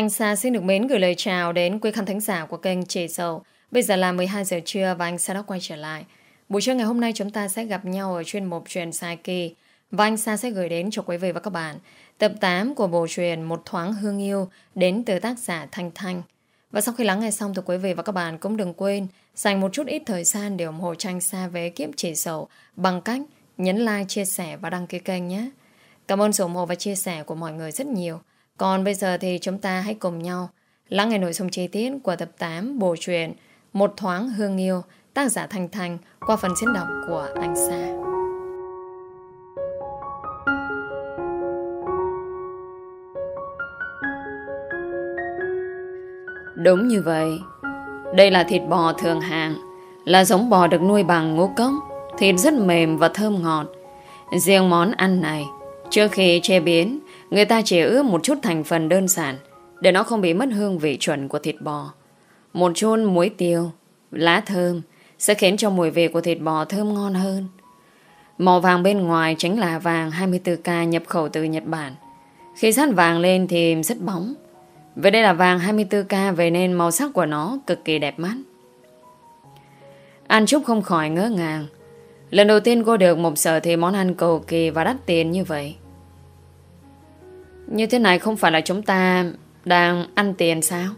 Anh Sa xin được mến gửi lời chào đến quý khán thính giả của kênh Trẻ Sầu. Bây giờ là 12 giờ trưa và anh Sa đã quay trở lại. Buổi trưa ngày hôm nay chúng ta sẽ gặp nhau ở chuyên mục truyền sai kỳ và anh Sa sẽ gửi đến cho quý vị và các bạn tập 8 của bộ truyền Một thoáng hương yêu đến từ tác giả Thanh Thanh. Và sau khi lắng nghe xong thì quý vị và các bạn cũng đừng quên dành một chút ít thời gian để ủng hộ tranh Sa về kiếp Chỉ Sầu bằng cách nhấn like, chia sẻ và đăng ký kênh nhé. Cảm ơn sự ủng hộ và chia sẻ của mọi người rất nhiều. Còn bây giờ thì chúng ta hãy cùng nhau lắng nghe nội dung chi tiết của tập 8 bộ truyện Một thoáng hương yêu tác giả Thanh Thanh qua phần diễn đọc của anh Sa. Đúng như vậy. Đây là thịt bò thường hàng, là giống bò được nuôi bằng ngũ cốc, thịt rất mềm và thơm ngọt. Riêng món ăn này, trước khi chế biến, Người ta chỉ ướp một chút thành phần đơn giản để nó không bị mất hương vị chuẩn của thịt bò. Một chút muối tiêu, lá thơm sẽ khiến cho mùi vị của thịt bò thơm ngon hơn. Màu vàng bên ngoài chính là vàng 24K nhập khẩu từ Nhật Bản. Khi sát vàng lên thì rất bóng. Vậy đây là vàng 24K về nên màu sắc của nó cực kỳ đẹp mắt. An Trúc không khỏi ngỡ ngàng. Lần đầu tiên cô được một sở thì món ăn cầu kỳ và đắt tiền như vậy. Như thế này không phải là chúng ta đang ăn tiền sao?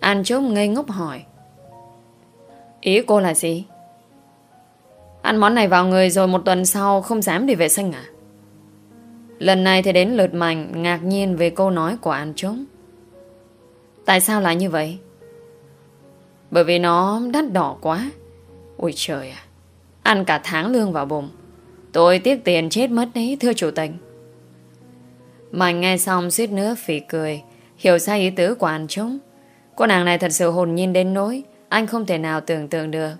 Anh chốt ngây ngốc hỏi. Ý cô là gì? Ăn món này vào người rồi một tuần sau không dám đi vệ sinh à? Lần này thì đến lượt mạnh ngạc nhiên về câu nói của anh chúng. Tại sao lại như vậy? Bởi vì nó đắt đỏ quá. Ôi trời à! Ăn cả tháng lương vào bụng. Tôi tiếc tiền chết mất đấy, thưa chủ tịch. Mạnh nghe xong suýt nữa phỉ cười. Hiểu sai ý tứ của anh chúng. Cô nàng này thật sự hồn nhiên đến nỗi, Anh không thể nào tưởng tượng được.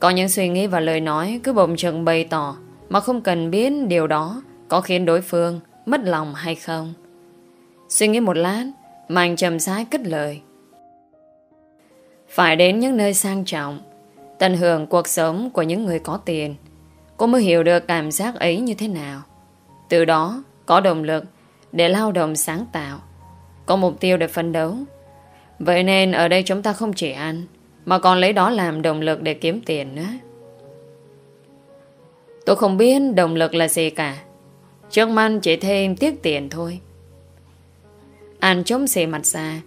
Có những suy nghĩ và lời nói Cứ bỗng chừng bày tỏ, Mà không cần biết điều đó Có khiến đối phương mất lòng hay không. Suy nghĩ một lát Mạnh trầm sái cất lời. Phải đến những nơi sang trọng, Tận hưởng cuộc sống của những người có tiền. Cô mới hiểu được cảm giác ấy như thế nào. Từ đó, có động lực để lao động sáng tạo, có mục tiêu để phấn đấu. Vậy nên ở đây chúng ta không chỉ ăn, mà còn lấy đó làm động lực để kiếm tiền nữa. Tôi không biết động lực là gì cả. Trước mắt chỉ thêm tiếc tiền thôi. Ăn chống xì mặt ra,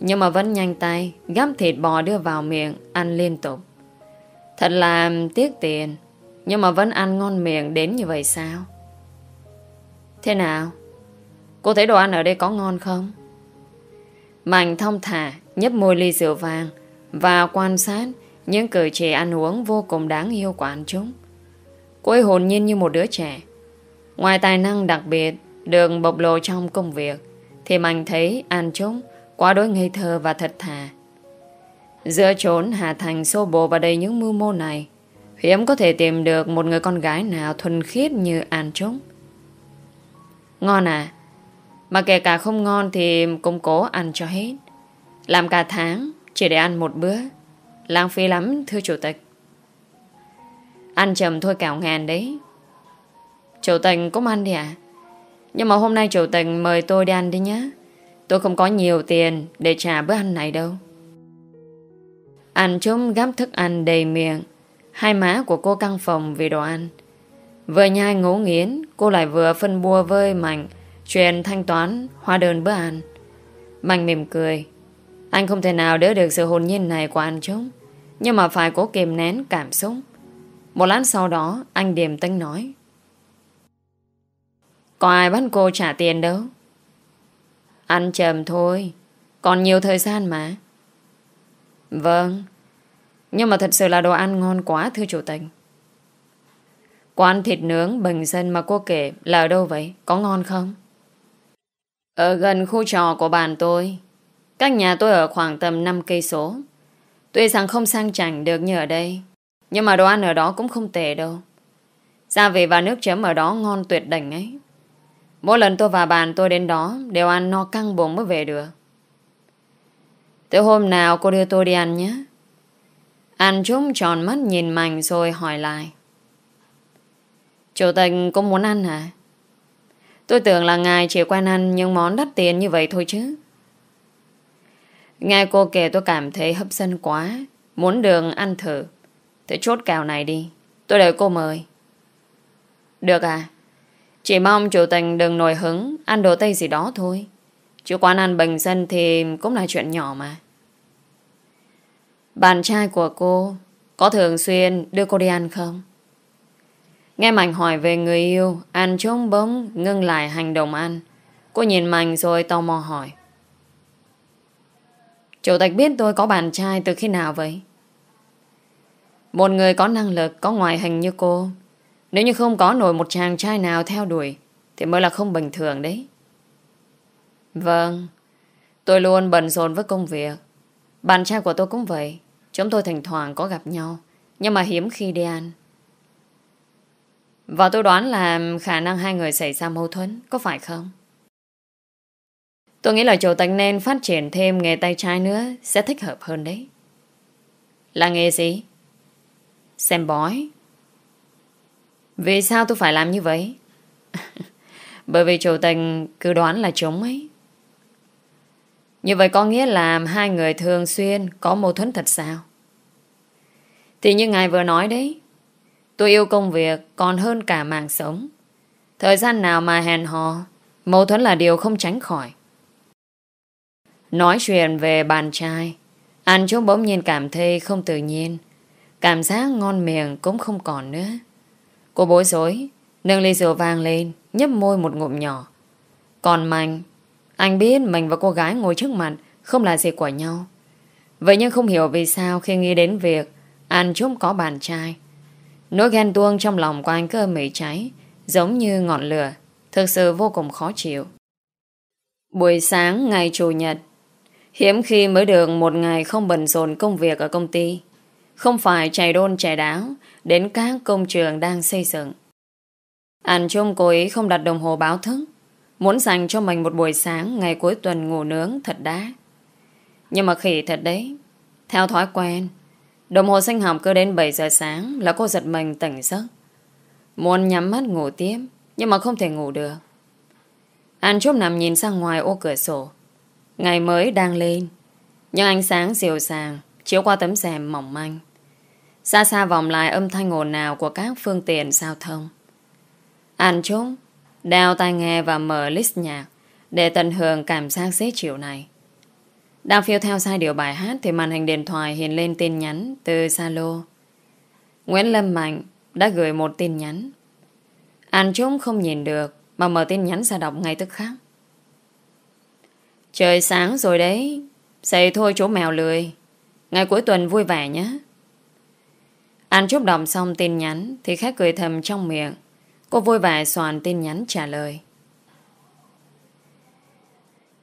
nhưng mà vẫn nhanh tay gắp thịt bò đưa vào miệng, ăn liên tục. Thật là tiếc tiền, nhưng mà vẫn ăn ngon miệng đến như vậy sao? Thế nào? Cô thấy đồ ăn ở đây có ngon không? Mạnh thông thả nhấp môi ly rượu vàng và quan sát những cử chỉ ăn uống vô cùng đáng yêu của anh chúng. Cô ấy hồn nhiên như một đứa trẻ. Ngoài tài năng đặc biệt được bộc lộ trong công việc thì Mạnh thấy anh chúng quá đối ngây thơ và thật thà. Giữa trốn Hà Thành xô bồ và đầy những mưu mô này hiếm có thể tìm được một người con gái nào thuần khiết như An Trúc. Ngon à, mà kể cả không ngon thì cũng cố ăn cho hết. Làm cả tháng chỉ để ăn một bữa. Lãng phí lắm thưa chủ tịch. Ăn chầm thôi cảo ngàn đấy. Chủ tịch cũng ăn đi à? Nhưng mà hôm nay chủ tịch mời tôi đi ăn đi nhé. Tôi không có nhiều tiền để trả bữa ăn này đâu. Ăn chúng gắp thức ăn đầy miệng. Hai má của cô căng phòng vì đồ ăn. Vừa nhai ngấu nghiến, cô lại vừa phân bua vơi mạnh Chuyện thanh toán Hóa đơn bữa ăn. Mạnh mỉm cười. Anh không thể nào đỡ được sự hồn nhiên này của anh chúng Nhưng mà phải cố kìm nén cảm xúc. Một lát sau đó, Anh điềm tĩnh nói. Có ai bắt cô trả tiền đâu? Ăn chầm thôi. Còn nhiều thời gian mà. Vâng. Nhưng mà thật sự là đồ ăn ngon quá, thưa chủ tịch. Quán thịt nướng bình dân mà cô kể là ở đâu vậy? Có ngon không? Ở gần khu trò của bàn tôi, Cách nhà tôi ở khoảng tầm 5 cây số. Tuy rằng không sang chảnh được như ở đây, Nhưng mà đồ ăn ở đó cũng không tệ đâu. Gia vị và nước chấm ở đó ngon tuyệt đỉnh ấy. Mỗi lần tôi và bạn tôi đến đó, Đều ăn no căng bụng mới về được. Tới hôm nào cô đưa tôi đi ăn nhé? Ăn chúng tròn mắt nhìn mảnh rồi hỏi lại. Chủ tịch cũng muốn ăn hả? Tôi tưởng là ngài chỉ quen ăn những món đắt tiền như vậy thôi chứ. Nghe cô kể tôi cảm thấy hấp dẫn quá, Muốn đường ăn thử Thế chốt cào này đi, Tôi đợi cô mời Được à Chỉ mong chủ tình đừng nổi hứng, Ăn đồ Tây gì đó thôi Chứ quán ăn bình dân thì cũng là chuyện nhỏ mà Bạn trai của cô Có thường xuyên đưa cô đi ăn không? Nghe Mạnh hỏi về người yêu Anh trống bỗng ngưng lại hành động ăn Cô nhìn Mạnh rồi tò mò hỏi. Chủ tịch biết tôi có bạn trai từ khi nào vậy? Một người có năng lực, có ngoại hình như cô. Nếu như không có nổi một chàng trai nào theo đuổi Thì mới là không bình thường đấy. Vâng Tôi luôn bận rộn với công việc. Bạn trai của tôi cũng vậy. Chúng tôi thỉnh thoảng có gặp nhau Nhưng mà hiếm khi đi ăn. Và tôi đoán là khả năng hai người xảy ra mâu thuẫn, Có phải không? Tôi nghĩ là chủ tịch nên phát triển thêm nghề tay trái nữa, Sẽ thích hợp hơn đấy Là nghề gì? Xem bói Vì sao tôi phải làm như vậy? Bởi vì chủ tịch cứ đoán là chúng ấy Như vậy có nghĩa là Hai người thường xuyên Có mâu thuẫn thật sao? Thì như ngài vừa nói đấy Tôi yêu công việc, Còn hơn cả mạng sống. Thời gian nào mà hèn hò, Mâu thuẫn là điều không tránh khỏi. Nói chuyện về bạn trai, Anh chúng bỗng nhiên cảm thấy không tự nhiên. Cảm giác ngon miệng cũng không còn nữa. Cô bối rối, Nâng ly rượu vang lên, Nhấp môi một ngụm nhỏ. Còn Mạnh, Anh biết mình và cô gái ngồi trước mặt Không là gì của nhau. Vậy nhưng không hiểu vì sao khi nghĩ đến việc Anh chúng có bạn trai Nỗi ghen tuông trong lòng của anh cơ mỉ cháy Giống như ngọn lửa Thực sự vô cùng khó chịu Buổi sáng ngày Chủ nhật Hiếm khi mới được một ngày không bận rộn công việc ở công ty. Không phải chạy đôn chạy đáo đến các công trường đang xây dựng. Anh chung cố ý không đặt đồng hồ báo thức muốn dành cho mình một buổi sáng ngày cuối tuần ngủ nướng thật đá. Nhưng mà khỉ thật đấy. Theo thói quen, đồng hồ sinh học cứ đến 7 giờ sáng là cô giật mình tỉnh giấc. Muốn nhắm mắt ngủ tiếp, nhưng mà không thể ngủ được. Anh chúc nằm nhìn sang ngoài ô cửa sổ. Ngày mới đang lên Nhưng ánh sáng dịu dàng Chiếu qua tấm rèm mỏng manh Xa xa vòng lại âm thanh ồn nào Của các phương tiện giao thông Anh chúng Đeo tai nghe và mở list nhạc Để tận hưởng cảm giác dễ chịu này đang phiêu theo sai điều bài hát Thì màn hình điện thoại hiện lên tin nhắn Từ Salo Nguyễn Lâm Mạnh đã gửi một tin nhắn. Anh chúng không nhìn được Mà mở tin nhắn ra đọc ngay tức khắc. Trời sáng rồi đấy, Dậy thôi chú mèo lười. Ngày cuối tuần vui vẻ nhé. Anh Trúc đọc xong tin nhắn Thì khách cười thầm trong miệng. Cô vui vẻ soàn tin nhắn trả lời.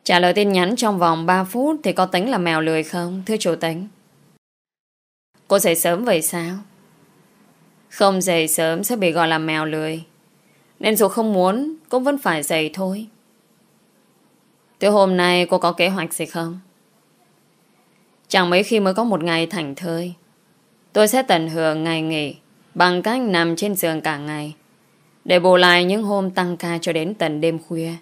Trả lời tin nhắn trong vòng 3 phút Thì có tính là mèo lười không, Thưa chủ tính Cô dậy sớm vậy sao? Không dậy sớm sẽ bị gọi là mèo lười. Nên dù không muốn, Cũng vẫn phải dậy thôi. Từ hôm nay cô có kế hoạch gì không? Chẳng mấy khi mới có một ngày thảnh thơi. Tôi sẽ tận hưởng ngày nghỉ Bằng cách nằm trên giường cả ngày, Để bù lại những hôm tăng ca cho đến tận đêm khuya.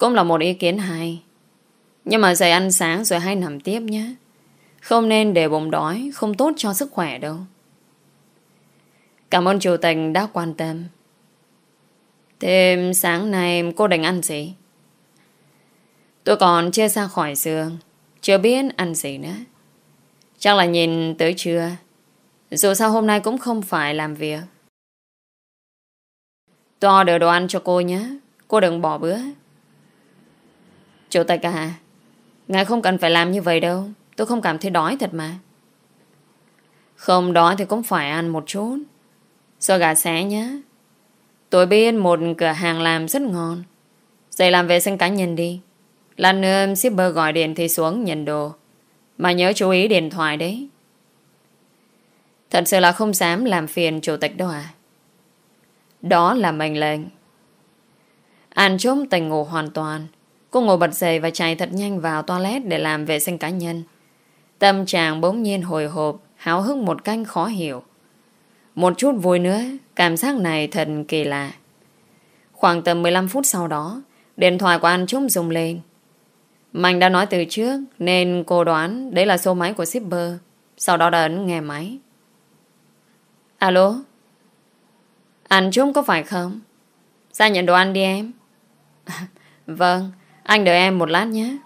Cũng là một ý kiến hay. Nhưng mà dậy ăn sáng rồi hay nằm tiếp nhé. Không nên để bụng đói, Không tốt cho sức khỏe đâu. Cảm ơn chủ tịch đã quan tâm. Thêm sáng nay cô định ăn gì? Tôi còn chưa ra khỏi giường, chưa biết ăn gì nữa. Chắc là nhìn tới trưa. Dù sao hôm nay cũng không phải làm việc. Tôi order đồ ăn cho cô nhé. Cô đừng bỏ bữa. Chủ tịch à Ngài không cần phải làm như vậy đâu Tôi không cảm thấy đói thật mà Không đói thì cũng phải ăn một chút Xôi gà xé nhé Tôi biết một cửa hàng làm rất ngon Dậy làm vệ sinh cá nhân đi Lần nữa shipper gọi điện thì xuống nhận đồ. Mà nhớ chú ý điện thoại đấy. Thật sự là không dám làm phiền chủ tịch đâu à. Đó là mệnh lệnh. An trốn tình ngủ hoàn toàn. Cô ngồi bật dậy và chạy thật nhanh vào toilet để làm vệ sinh cá nhân. Tâm trạng bỗng nhiên hồi hộp, háo hức một canh khó hiểu. Một chút vui nữa, cảm giác này thật kỳ lạ. Khoảng tầm 15 phút sau đó, điện thoại của anh Trúc rung lên. Mạnh đã nói từ trước Nên cô đoán đấy là số máy của shipper Sau đó đã ấn nghe máy Alo Anh Trúc có phải không Ra nhận đồ ăn đi em Vâng anh đợi em một lát nhé.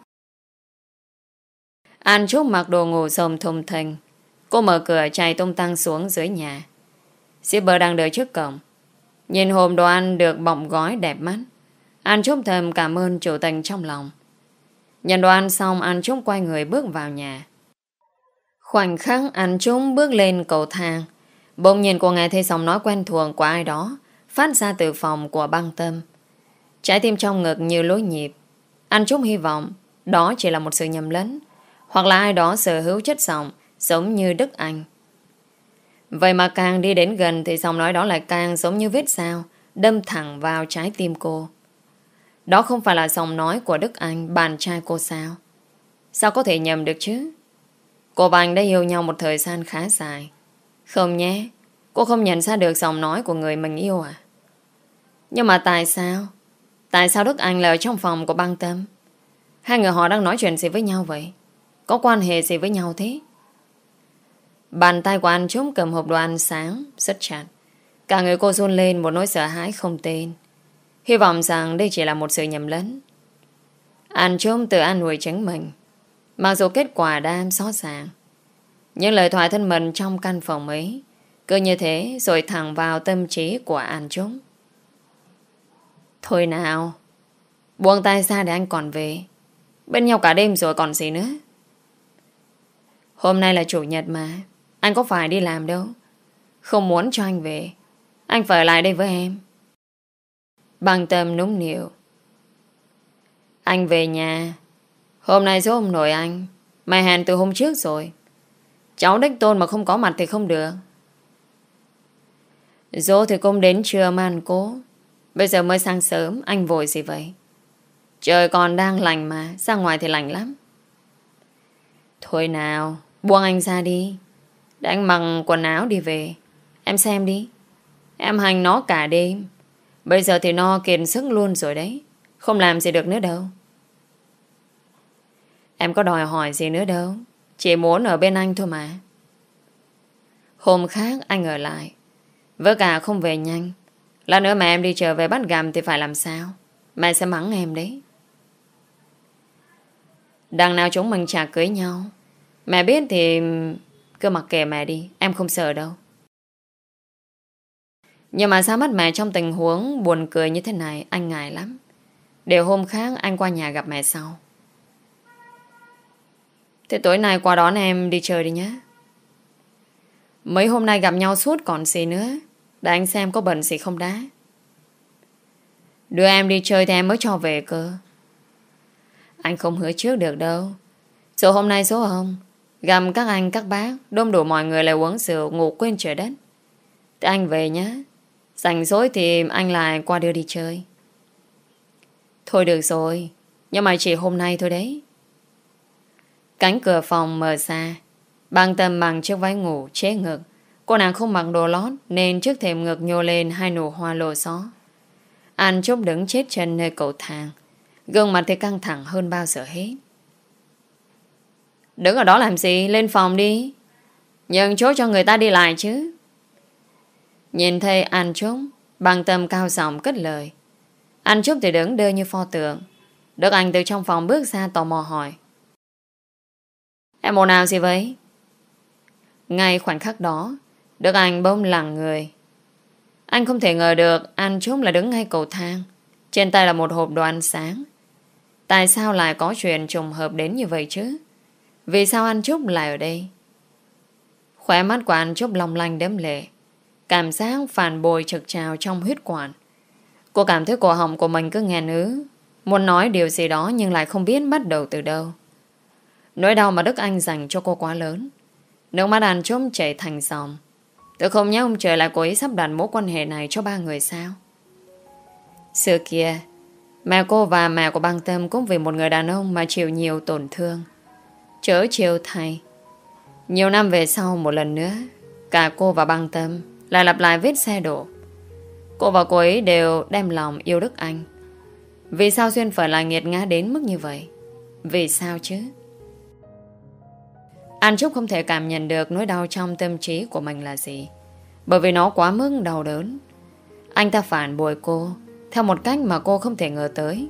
An Trúc mặc đồ ngủ sồm thùng thình. Cô mở cửa chạy tung tăng xuống dưới nhà. Shipper đang đợi trước cổng. Nhìn hồn đồ ăn được bọng gói đẹp mắt. An Trúc thầm cảm ơn chủ tình trong lòng. Nhận đồ ăn xong, An Trúc quay người bước vào nhà. Khoảnh khắc, An Trúc bước lên cầu thang. Bỗng nhìn cô nghe thấy giọng nói quen thuộc của ai đó Phát ra từ phòng của băng tâm. Trái tim trong ngực như lối nhịp. Anh Trúc hy vọng Đó chỉ là một sự nhầm lẫn, Hoặc là ai đó sở hữu chất giọng Giống như Đức Anh. Vậy mà càng đi đến gần Thì giọng nói đó lại càng giống như vết sao Đâm thẳng vào trái tim cô. Đó không phải là giọng nói của Đức Anh, Bạn trai cô sao? Sao có thể nhầm được chứ? Cô và anh đã yêu nhau một thời gian khá dài. Không nhé, Cô không nhận ra được giọng nói của người mình yêu à? Nhưng mà tại sao? Tại sao Đức Anh lại ở trong phòng của băng tâm? Hai người họ đang nói chuyện gì với nhau vậy? Có quan hệ gì với nhau thế? Bàn tay của anh Trúng cầm hộp đồ ăn sáng Rất chặt. Cả người cô run lên một nỗi sợ hãi không tên. Hy vọng rằng đây chỉ là một sự nhầm lẫn. Anh Trúng tự an ủi chính mình. Mặc dù kết quả đang xót ràng, những lời thoại thân mình trong căn phòng ấy Cứ như thế rồi thẳng vào tâm trí của anh Trúng. Thôi nào, Buông tay ra để anh còn về. Bên nhau cả đêm rồi còn gì nữa. Hôm nay là chủ nhật mà, Anh có phải đi làm đâu. Không muốn cho anh về, Anh phải lại đây với em. Bằng tâm núng nịu Anh về nhà. Hôm nay số ông nội anh, Mày hẹn từ hôm trước rồi. Cháu đích tôn mà không có mặt thì không được. Dỗ thì cũng đến trưa mà anh cố. Bây giờ mới sáng sớm, Anh vội gì vậy? Trời còn đang lành mà, Ra ngoài thì lành lắm. Thôi nào, Buông anh ra đi. Để anh mặc quần áo đi về. Em xem đi. Em hành nó cả đêm. Bây giờ thì no kiệt sức luôn rồi đấy. Không làm gì được nữa đâu. Em có đòi hỏi gì nữa đâu. Chỉ muốn ở bên anh thôi mà. Hôm khác anh ở lại. Với cả không về nhanh. Lát nữa mà em đi trở về bắt gầm Thì phải làm sao? Mẹ sẽ mắng em đấy. Đằng nào chúng mình chả cưới nhau. Mẹ biết thì Cứ mặc kệ mẹ đi, Em không sợ đâu. Nhưng mà sao mắt mẹ trong tình huống Buồn cười như thế này, Anh ngại lắm. Để hôm khác anh qua nhà gặp mẹ sau. Thế tối nay qua đón em đi chơi đi nhé. Mấy hôm nay gặp nhau suốt còn gì nữa để anh xem có bệnh gì không đã. Đưa em đi chơi thì em mới cho về cơ. Anh không hứa trước được đâu. Số hôm nay số không Gặp các anh, các bác Đông đủ mọi người lại uống rượu, ngủ quên trời đất. Thì anh về nhé Rảnh rỗi thì anh lại qua đưa đi chơi. Thôi được rồi, Nhưng mà chỉ hôm nay thôi đấy. Cánh cửa phòng mở ra Bằng tầm bằng chiếc váy ngủ chế ngực. Cô nàng không mặc đồ lót Nên trước thềm ngực nhô lên hai nụ hoa lồ xó. An chốc đứng chết chân nơi cầu thang. Gương mặt thì căng thẳng hơn bao giờ hết. Đứng ở đó làm gì? Lên phòng đi. Nhường chỗ cho người ta đi lại chứ. Nhìn thấy An chốc Bằng tâm cao giọng cất lời. An chốc thì đứng đơ như pho tượng. Đức Anh từ trong phòng bước ra tò mò hỏi. Em ồn nào gì vậy? Ngay khoảnh khắc đó Đức Anh bỗng lặng người. Anh không thể ngờ được An Trúc là đứng ngay cầu thang. Trên tay là một hộp đồ ăn sáng. Tại sao lại có chuyện trùng hợp đến như vậy chứ? Vì sao An Trúc lại ở đây? Khóe mắt của An Trúc long lanh đếm lệ. Cảm giác phản bồi trực trào trong huyết quản. Cô cảm thấy cổ họng của mình cứ nghẹn ứ. Muốn nói điều gì đó nhưng lại không biết bắt đầu từ đâu. Nỗi đau mà Đức Anh dành cho cô quá lớn. Nước mắt An Trúc chảy thành dòng. Tôi không nhớ ông trời lại cố ý sắp đặt mối quan hệ này cho ba người sao? Xưa kia, Mẹ cô và mẹ của băng tâm Cũng vì một người đàn ông mà chịu nhiều tổn thương. Chớ chiều thầy. Nhiều năm về sau một lần nữa, Cả cô và băng tâm Lại lặp lại vết xe đổ. Cô và cô ấy đều đem lòng yêu Đức Anh. Vì sao Duyên phải là nghiệt ngã đến mức như vậy? Vì sao chứ? An Trúc không thể cảm nhận được nỗi đau trong tâm trí của mình là gì. Bởi vì nó quá mức đau đớn. Anh ta phản bội cô, theo một cách mà cô không thể ngờ tới.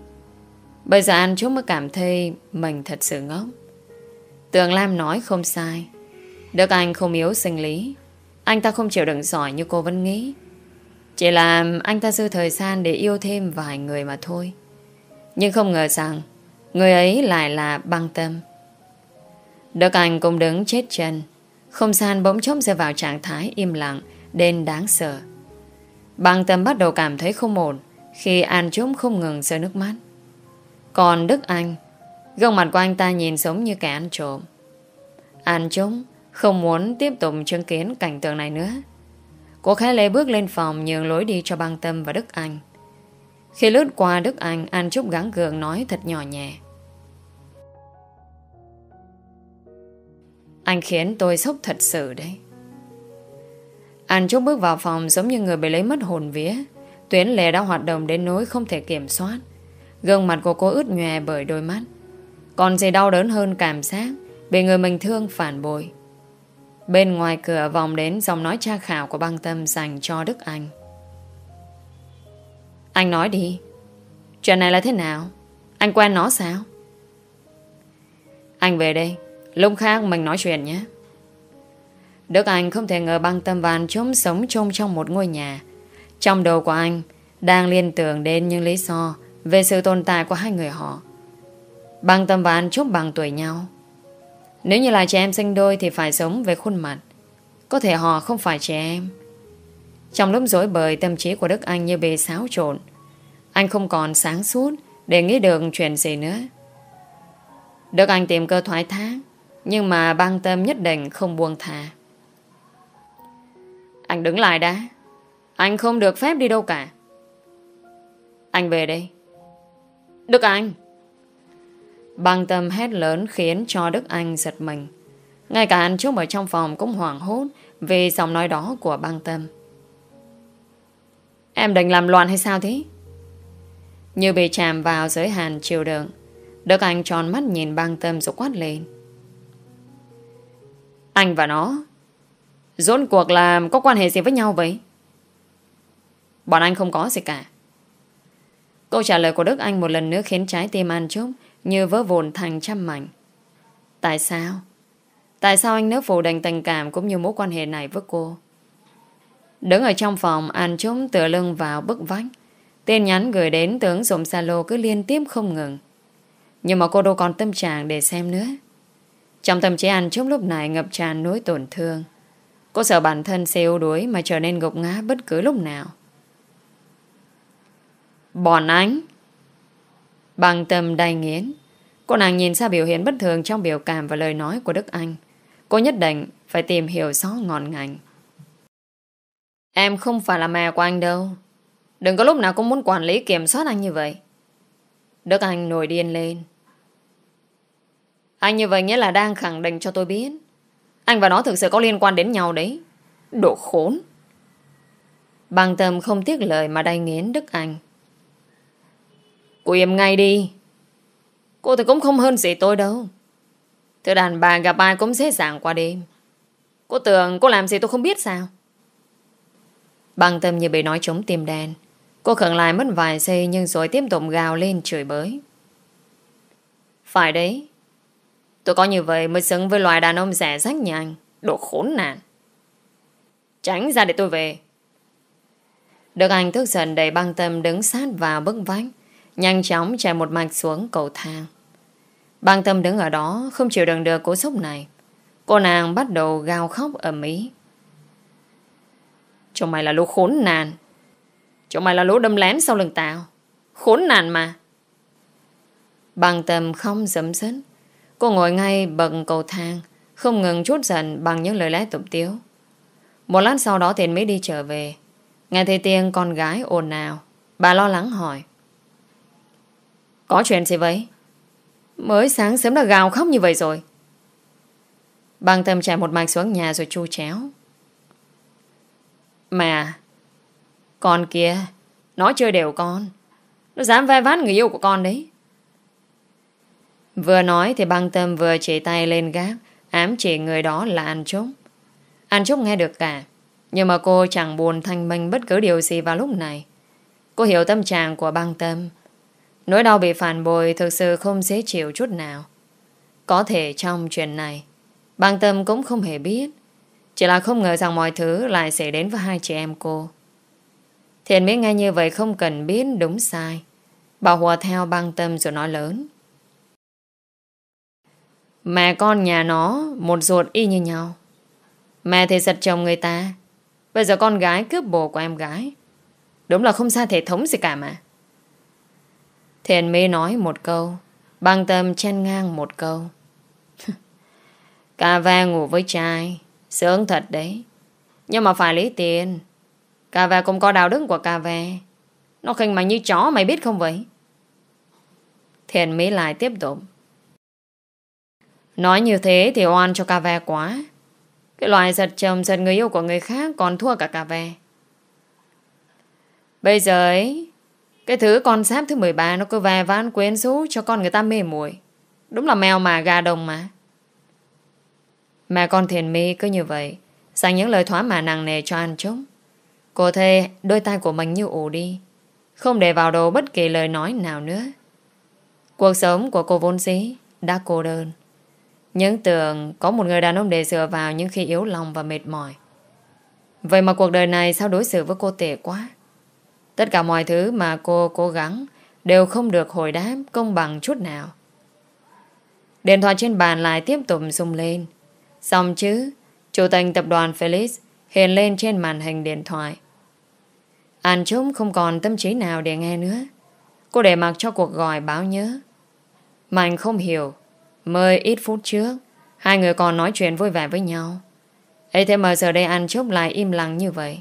Bây giờ An Trúc mới cảm thấy mình thật sự ngốc. Tường Lam nói không sai. Đức Anh không yếu sinh lý. Anh ta không chịu đựng giỏi như cô vẫn nghĩ. Chỉ là anh ta dư thời gian để yêu thêm vài người mà thôi. Nhưng không ngờ rằng, người ấy lại là băng tâm. Đức Anh cũng đứng chết chân. Không gian bỗng chốc rơi vào trạng thái im lặng đến đáng sợ. Bằng tâm bắt đầu cảm thấy không ổn khi An Trúc không ngừng rơi nước mắt. Còn Đức Anh, gương mặt của anh ta nhìn giống như kẻ ăn trộm. An Trúc không muốn tiếp tục chứng kiến cảnh tượng này nữa. Cô khẽ lê bước lên phòng nhường lối đi cho băng tâm và Đức Anh. Khi lướt qua Đức Anh, An Trúc gắng gượng nói thật nhỏ nhẹ. Anh khiến tôi sốc thật sự đấy. An Trúc bước vào phòng giống như người bị lấy mất hồn vía. Tuyến lệ đã hoạt động đến nỗi không thể kiểm soát. Gương mặt của cô ướt nhòe bởi đôi mắt. Còn gì đau đớn hơn cảm giác bị người mình thương phản bội. Bên ngoài cửa vòng đến dòng nói tra khảo của băng tâm dành cho Đức Anh. Anh nói đi. Chuyện này là thế nào? Anh quen nó sao? Anh về đây. Lúc khác mình nói chuyện nhé. Đức Anh không thể ngờ băng tâm vàn chúng sống chung trong một ngôi nhà. Trong đầu của anh đang liên tưởng đến những lý do về sự tồn tại của hai người họ. Băng tâm và chúc bằng tuổi nhau. Nếu như là trẻ em sinh đôi thì phải sống về khuôn mặt. Có thể họ không phải trẻ em. Trong lúc dối bời, tâm trí của Đức Anh như bị xáo trộn. Anh không còn sáng suốt để nghĩ được chuyện gì nữa. Đức Anh tìm cơ thoái thác nhưng mà băng tâm nhất định không buông thà. Anh đứng lại đã. Anh không được phép đi đâu cả. Anh về đây. Đức Anh! Băng tâm hét lớn khiến cho Đức Anh giật mình. Ngay cả anh Trúc ở trong phòng cũng hoảng hốt vì giọng nói đó của băng tâm. Em định làm loạn hay sao thế? Như bị chạm vào giới hạn chiều đựng. Đức Anh tròn mắt nhìn băng tâm rồi quát lên. Anh và nó Rốt cuộc là có quan hệ gì với nhau vậy? Bọn anh không có gì cả. Câu trả lời của Đức Anh một lần nữa khiến trái tim An Trúc như vỡ vụn thành trăm mảnh. Tại sao? Tại sao anh nỡ phủ đành tình cảm cũng như mối quan hệ này với cô? Đứng ở trong phòng, An Trúc tựa lưng vào bức vách. Tin nhắn gửi đến tướng sa lô cứ liên tiếp không ngừng. Nhưng mà cô đâu còn tâm trạng để xem nữa. Trong tâm trí An Trúc lúc này ngập tràn nỗi tổn thương. Cô sợ bản thân sẽ yếu đuối mà trở nên gục ngã bất cứ lúc nào. Bọn anh Bằng tâm đầy nghiến, Cô nàng nhìn ra biểu hiện bất thường Trong biểu cảm và lời nói của Đức Anh. Cô nhất định phải tìm hiểu rõ ngọn ngành. Em không phải là mẹ của anh đâu. Đừng có lúc nào cũng muốn quản lý kiểm soát anh như vậy. Đức Anh nổi điên lên. Anh như vậy nghĩa là đang khẳng định cho tôi biết Anh và nó thực sự có liên quan đến nhau đấy Đồ khốn Bằng tâm không tiếc lời mà đầy nghiến Đức Anh Cô im ngay đi. Cô thì cũng không hơn gì tôi đâu. Thứ đàn bà gặp ai cũng dễ dàng qua đêm. Cô tưởng cô làm gì tôi không biết sao? Bằng tâm như bị nói trống tim đen. Cô khẩn lại mất vài giây nhưng rồi tiếp tục gào lên chửi bới. Phải đấy. Tôi có như vậy mới xứng với loài đàn ông rẻ rách nhà anh. Đồ khốn nạn. Tránh ra để tôi về. Được anh thức giận đầy băng tâm đứng sát vào bức vách. Nhanh chóng chạy một mạch xuống cầu thang Băng tâm đứng ở đó, Không chịu đựng được cú sốc này Cô nàng bắt đầu gào khóc ở Mỹ Chúng mày là lũ khốn nạn Chúng mày là lũ đâm lém sau lưng tao Khốn nạn mà Băng tâm không dấm dứt Cô ngồi ngay bậc cầu thang Không ngừng chút giận bằng những lời lẽ tục tiếu Một lát sau đó Thiện mới đi trở về Nghe thấy tiếng con gái ồn ào Bà lo lắng hỏi có chuyện gì vậy? Mới sáng sớm đã gào khóc như vậy rồi. Băng tâm chạy một mạch xuống nhà rồi chu chéo. Mà, con kia, nó chơi đều con. Nó dám vai vát người yêu của con đấy. Vừa nói thì băng tâm vừa chỉ tay lên gác ám chỉ người đó là An Trúc. An Trúc nghe được cả nhưng mà cô chẳng buồn thanh minh bất cứ điều gì vào lúc này. Cô hiểu tâm trạng của băng tâm. Nỗi đau bị phản bội thực sự không dễ chịu chút nào. Có thể trong chuyện này, băng tâm cũng không hề biết. Chỉ là không ngờ rằng mọi thứ lại xảy đến với hai chị em cô. Thiện mỹ nghe như vậy không cần biết đúng sai. Bảo hùa theo băng tâm rồi nói lớn. Mẹ con nhà nó một ruột y như nhau. Mẹ thì giật chồng người ta. Bây giờ con gái cướp bồ của em gái. Đúng là không xa thể thống gì cả mà. Thiền mê nói một câu. Băng tâm chen ngang một câu. Cà ve ngủ với trai. Sướng thật đấy. Nhưng mà phải lấy tiền. Cà ve cũng có đạo đức của cà ve. Nó khinh mày như chó mày biết không vậy? Thiền mỹ lại tiếp tục. Nói như thế thì oan cho cà ve quá. Cái loại giật chồng giật người yêu của người khác còn thua cả cà ve. Bây giờ ấy, cái thứ con sáp thứ 13 nó cứ về ván quyến rũ cho con người ta mê muội Đúng là mèo mà gà đồng mà. Mẹ con thiền mi cứ như vậy, dành những lời thoá mà nặng nề cho anh chúng. Cô thê đôi tay của mình như ủ đi, không để vào đầu bất kỳ lời nói nào nữa. Cuộc sống của cô vốn dĩ đã cô đơn. Những tưởng có một người đàn ông để dựa vào những khi yếu lòng và mệt mỏi. Vậy mà cuộc đời này sao đối xử với cô tệ quá? Tất cả mọi thứ mà cô cố gắng đều không được hồi đáp công bằng chút nào. Điện thoại trên bàn lại tiếp tục rung lên. Xong chứ, chủ tịch tập đoàn Felix hiện lên trên màn hình điện thoại. An Trúc không còn tâm trí nào để nghe nữa. Cô để mặc cho cuộc gọi báo nhớ. Mạnh không hiểu Mới ít phút trước. Hai người còn nói chuyện vui vẻ với nhau. Ấy thế mà giờ đây anh Trúc lại im lặng như vậy.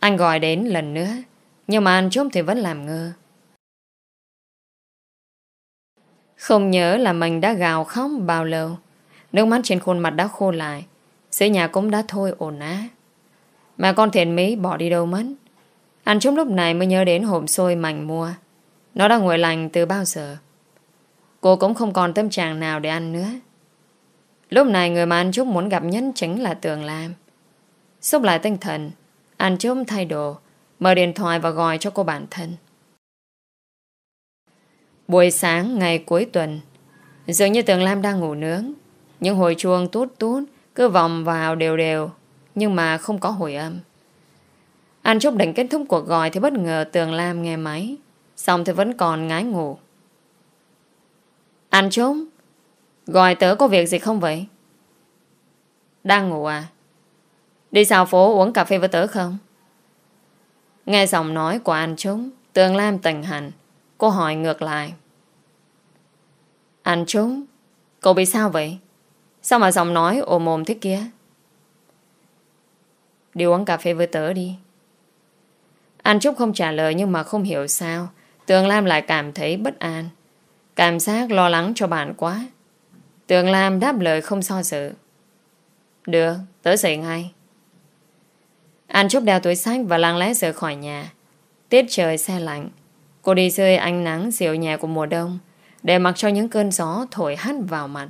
Anh gọi đến lần nữa, Nhưng mà anh Trúc thì vẫn làm ngơ. Không nhớ là mình đã gào khóc bao lâu. Nước mắt trên khuôn mặt đã khô lại. Dưới nhà cũng đã thôi ổn á. Mà con thiện mỹ bỏ đi đâu mất? Anh Trúc lúc này mới nhớ đến hộp xôi mảnh mua. Nó đã nguội lành từ bao giờ? Cô cũng không còn tâm trạng nào để ăn nữa. Lúc này người mà anh Trúc muốn gặp nhất chính là Tường Lam. Xúc lại tinh thần, Anh Trúc thay đồ, Mở điện thoại và gọi cho cô bản thân. Buổi sáng ngày cuối tuần, Dường như Tường Lam đang ngủ nướng. Những hồi chuông tút tút Cứ vòng vào đều đều, Nhưng mà không có hồi âm. Anh Trúc định kết thúc cuộc gọi Thì bất ngờ Tường Lam nghe máy, Xong thì vẫn còn ngái ngủ anh trốn Gọi tớ có việc gì không vậy? Đang ngủ à? Đi xào phố uống cà phê với tớ không? Nghe giọng nói của anh trốn Tường Lam tình hành Cô hỏi ngược lại. Anh trốn Cậu bị sao vậy? Sao mà giọng nói ồ mồm thế kia? Đi uống cà phê với tớ đi. Anh Trúc không trả lời nhưng mà không hiểu sao, Tường Lam lại cảm thấy bất an. Cảm giác lo lắng cho bạn quá. Tường Lam đáp lời không so dự Được, tớ dậy ngay. Anh Trúc đeo túi sách và lặng lẽ rời khỏi nhà. Tiết trời xe lạnh. Cô đi rơi ánh nắng dịu nhẹ của mùa đông Để mặc cho những cơn gió thổi hắt vào mặt.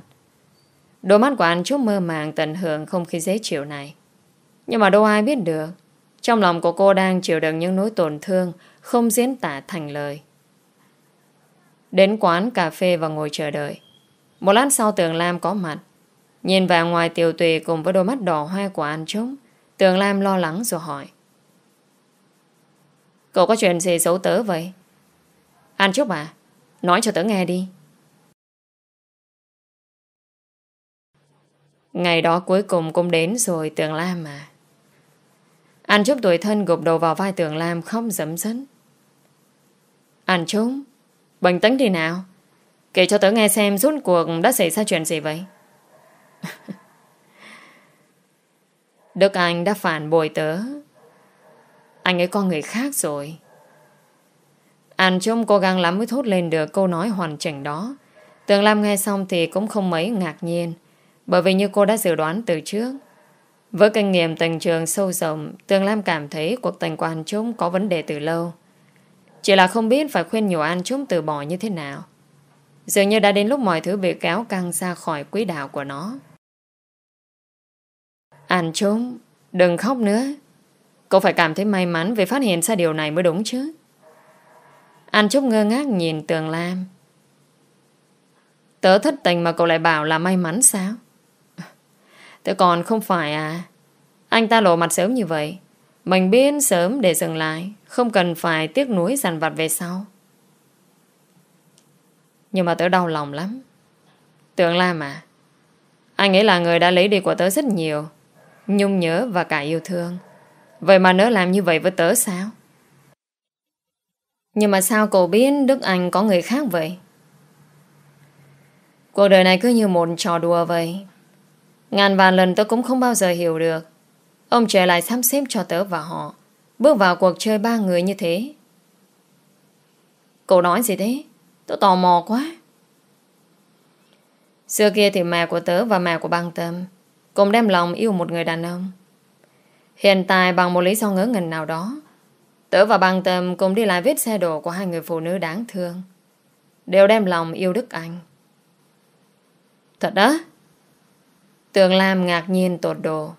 Đôi mắt của anh Trúc mơ màng tận hưởng không khí dễ chịu này. Nhưng mà đâu ai biết được Trong lòng của cô đang chịu đựng những nỗi tổn thương Không diễn tả thành lời. Đến quán cà phê và ngồi chờ đợi. Một lát sau Tường Lam có mặt. Nhìn vào ngoài tiểu tùy cùng với đôi mắt đỏ hoe của anh Trúc, Tường Lam lo lắng rồi hỏi. Cậu có chuyện gì xấu tớ vậy? Anh Trúc à Nói cho tớ nghe đi. Ngày đó cuối cùng cũng đến rồi Tường Lam mà Anh Trúc tuổi thân gục đầu vào vai Tường Lam không dấm dấn Anh Trúc Bình tĩnh đi nào. Kể cho tớ nghe xem rốt cuộc đã xảy ra chuyện gì vậy. Đức Anh đã phản bội tớ. Anh ấy có người khác rồi. Anh trung cố gắng lắm mới thốt lên được câu nói hoàn chỉnh đó. Tường Lam nghe xong thì cũng không mấy ngạc nhiên, Bởi vì như cô đã dự đoán từ trước, Với kinh nghiệm tình trường sâu rộng, Tường Lam cảm thấy cuộc tình của anh Trung có vấn đề từ lâu chỉ là không biết phải khuyên nhiều An chúng từ bỏ như thế nào Dường như đã đến lúc mọi thứ bị kéo căng ra khỏi quỹ đạo của nó. Anh chúng, đừng khóc nữa. Cậu phải cảm thấy may mắn vì phát hiện ra điều này mới đúng chứ. Anh Trúc ngơ ngác nhìn Tường Lam. Tớ thất tình mà cậu lại bảo là may mắn sao? tớ còn không phải à? Anh ta lộ mặt sớm như vậy. Mình biết sớm để dừng lại. Không cần phải tiếc nuối dằn vặt về sau. Nhưng mà tớ đau lòng lắm. tưởng Lam à? Anh ấy là người đã lấy đi của tớ rất nhiều. Nhung nhớ và cả yêu thương. Vậy mà nỡ làm như vậy với tớ sao? Nhưng mà sao cậu biết Đức Anh có người khác vậy? Cuộc đời này cứ như một trò đùa vậy. Ngàn vạn lần tớ cũng không bao giờ hiểu được. Ông trời lại sắp xếp cho tớ và họ bước vào cuộc chơi ba người như thế. Cậu nói gì thế? Tớ tò mò quá. Xưa kia thì mẹ của tớ và mẹ của băng tâm cùng đem lòng yêu một người đàn ông. Hiện tại bằng một lý do ngớ ngẩn nào đó, Tớ và băng tâm cùng đi lại vết xe đổ của hai người phụ nữ đáng thương. Đều đem lòng yêu Đức Anh. Thật đó? Tường Lam ngạc nhiên tột đồ.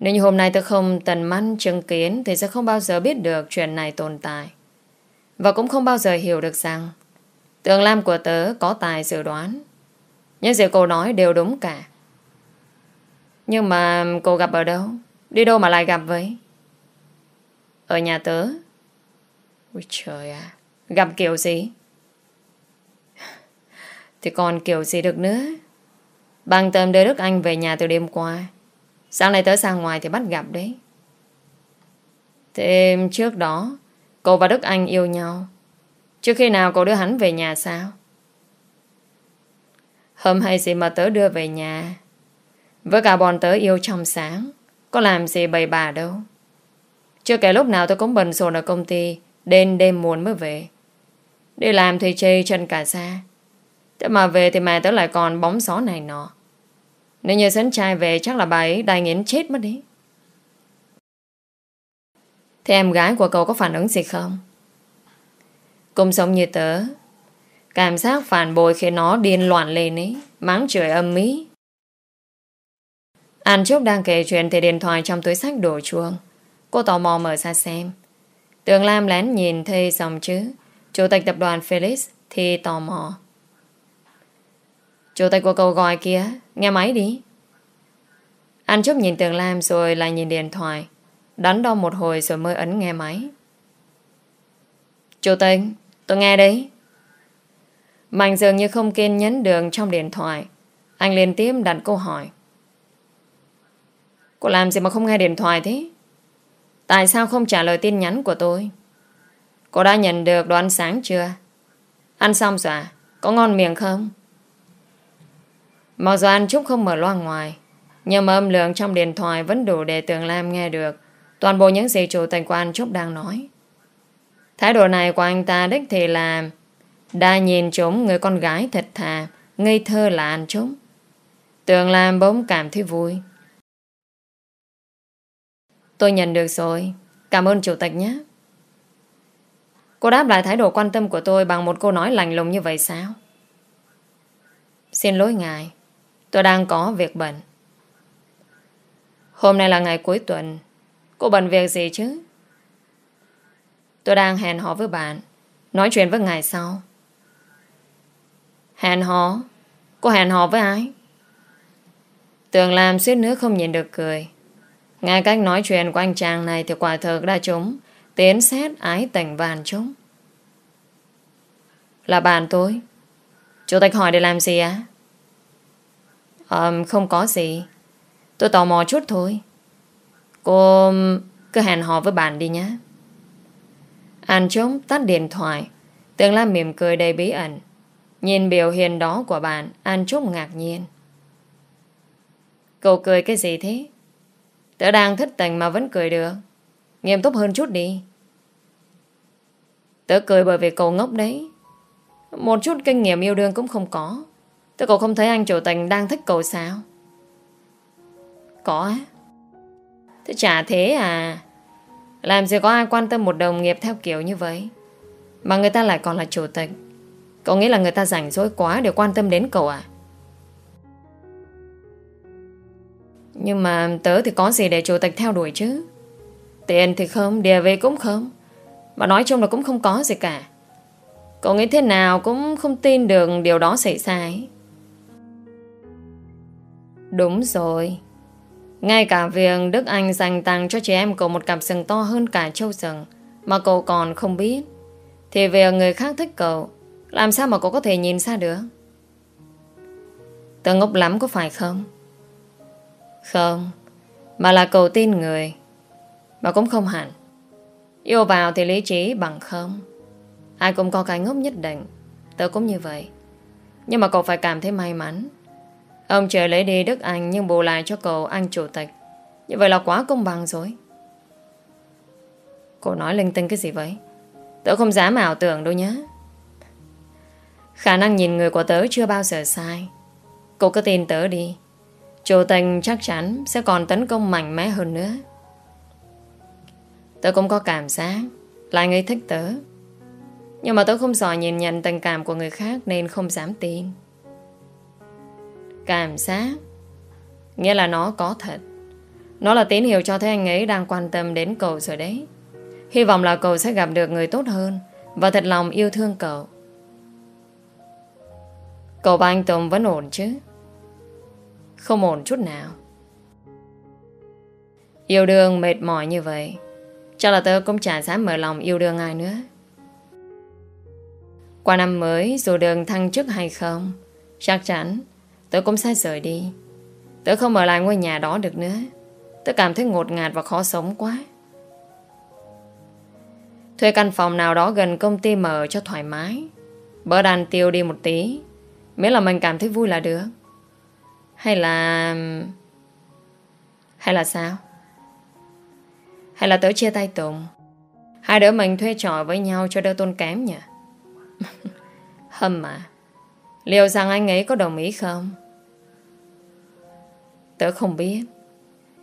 Nếu như hôm nay tôi không tần mắt chứng kiến, thì sẽ không bao giờ biết được chuyện này tồn tại. Và cũng không bao giờ hiểu được rằng tương Lam của tớ có tài dự đoán. Những gì cô nói đều đúng cả. Nhưng mà cô gặp ở đâu? Đi đâu mà lại gặp với Ở nhà tớ Ôi trời à Gặp kiểu gì Thì còn kiểu gì được nữa Bằng tầm đưa Đức Anh về nhà từ đêm qua Sáng nay tới sang ngoài thì bắt gặp đấy. Thế trước đó, Cậu và Đức Anh yêu nhau. Trước khi nào cậu đưa hắn về nhà sao? Hôm hay gì mà tớ đưa về nhà? Với cả bọn tớ yêu trong sáng, Có làm gì bày bà đâu. Chưa kể lúc nào tôi cũng bận rộn ở công ty, Đêm đêm muộn mới về. Đi làm thì chê chân cả xa. Thế mà về thì mẹ tớ lại còn bóng gió này nọ. Nếu như dẫn trai về Chắc là bà ấy đai nghiến chết mất đấy. Thế em gái của cậu có phản ứng gì không? Cùng sống như tớ, Cảm giác phản bội khi nó điên loạn lên ấy, Mắng chửi âm mỹ An Trúc đang kể chuyện Thì điện thoại trong túi sách đổ chuông Cô tò mò mở ra xem Tường Lam lén nhìn thấy dòng chứ Chủ tịch tập đoàn Felix Thì tò mò Chủ tịch của cậu gọi kia Nghe máy đi Anh chúc nhìn Tường Lam rồi lại nhìn điện thoại Đắn đo một hồi rồi mới ấn nghe máy Chủ tịch, Tôi nghe đấy Mạnh dường như không kiên nhấn đường trong điện thoại Anh liên tiếp đặt câu hỏi Cô làm gì mà không nghe điện thoại thế Tại sao không trả lời tin nhắn của tôi? Cô đã nhận được đồ ăn sáng chưa? Ăn xong rồi à? Có ngon miệng không? Mặc dù anh Trúc không mở loa ngoài, Nhưng mà âm lượng trong điện thoại Vẫn đủ để Tường Lam nghe được. Toàn bộ những gì chủ tịch của anh Trúc đang nói. Thái độ này của anh ta đích thì là, Đã nhìn chúng, người con gái thật thà, Ngây thơ là anh Trúc. Tường Lam bỗng cảm thấy vui. Tôi nhận được rồi, Cảm ơn chủ tịch nhé. Cô đáp lại thái độ quan tâm của tôi Bằng một câu nói lành lùng như vậy sao? Xin lỗi ngài. Tôi đang có việc bận Hôm nay là ngày cuối tuần Cô bận việc gì chứ Tôi đang hẹn hò với bạn Nói chuyện với ngài sau Hẹn hò Cô hẹn hò với ai Tường làm suýt nữa không nhìn được cười Nghe cách nói chuyện của anh chàng này thì quả thực đã trúng. tiến xét ái tình vàn chúng. Là bạn tôi. Chủ tịch hỏi để làm gì á? À? Không có gì. Tôi tò mò chút thôi. Cô cứ hẹn hò với bạn đi nhé. An chống tắt điện thoại. tương Lam mỉm cười đầy bí ẩn. Nhìn biểu hiện đó của bạn, An Trúc ngạc nhiên. Cậu cười cái gì thế? Tớ đang thích tình mà vẫn cười được Nghiêm túc hơn chút đi Tớ cười bởi vì cậu ngốc đấy Một chút kinh nghiệm yêu đương cũng không có Tớ cậu không thấy anh chủ tình đang thích cậu sao? Có á. Thế chả thế à? Làm gì có ai quan tâm một đồng nghiệp theo kiểu như vậy? Mà người ta lại còn là chủ tịch Cậu nghĩ là người ta rảnh rỗi quá Để quan tâm đến cậu à? Nhưng mà tớ thì có gì để chủ tịch theo đuổi chứ? Tiền thì không, Địa vị cũng không. Mà nói chung là cũng không có gì cả. Cậu nghĩ thế nào cũng không tin được Điều đó xảy ra ấy. Đúng rồi. Ngay cả việc Đức Anh dành tặng cho chị em cậu một cặp sừng to hơn cả châu sừng Mà cậu còn không biết, Thì việc người khác thích cậu, Làm sao mà cậu có thể nhìn xa được? Tớ ngốc lắm có phải không? Không, Mà là cậu tin người, Mà cũng không hẳn. Yêu vào thì lý trí bằng không. Ai cũng có cái ngốc nhất định, Tớ cũng như vậy. Nhưng mà cậu phải cảm thấy may mắn. Ông trời lấy đi Đức Anh Nhưng bù lại cho cậu anh chủ tịch. Như vậy là quá công bằng rồi. Cô nói linh tinh cái gì vậy? Tớ không dám ảo tưởng đâu nhé Khả năng nhìn người của tớ chưa bao giờ sai. Cô cứ tin tớ đi. Chủ tịch chắc chắn Sẽ còn tấn công mạnh mẽ hơn nữa. Tớ cũng có cảm giác Là anh ấy thích tớ. Nhưng mà tớ không giỏi nhìn nhận tình cảm của người khác Nên không dám tin. Cảm giác. Nghĩa là nó có thật. Nó là tín hiệu cho thấy anh ấy đang quan tâm đến cậu rồi đấy. Hy vọng là cậu sẽ gặp được người tốt hơn Và thật lòng yêu thương cậu. Cậu và anh Tùng vẫn ổn chứ? Không ổn chút nào. Yêu đương mệt mỏi như vậy Chắc là tớ cũng chả dám mở lòng yêu đương ai nữa. Qua năm mới, Dù đường thăng chức hay không, Chắc chắn Tớ cũng sẽ rời đi. Tớ không ở lại ngôi nhà đó được nữa. Tớ cảm thấy ngột ngạt và khó sống quá. Thuê căn phòng nào đó gần công ty mở cho thoải mái. Bớt ăn tiêu đi một tí, Miễn là mình cảm thấy vui là được. Hay là... Hay là sao? Hay là tớ chia tay Tùng? Hai đứa mình thuê trò với nhau cho đỡ tôn kém nhỉ? Hâm mà. Liệu rằng anh ấy có đồng ý không? Tớ không biết.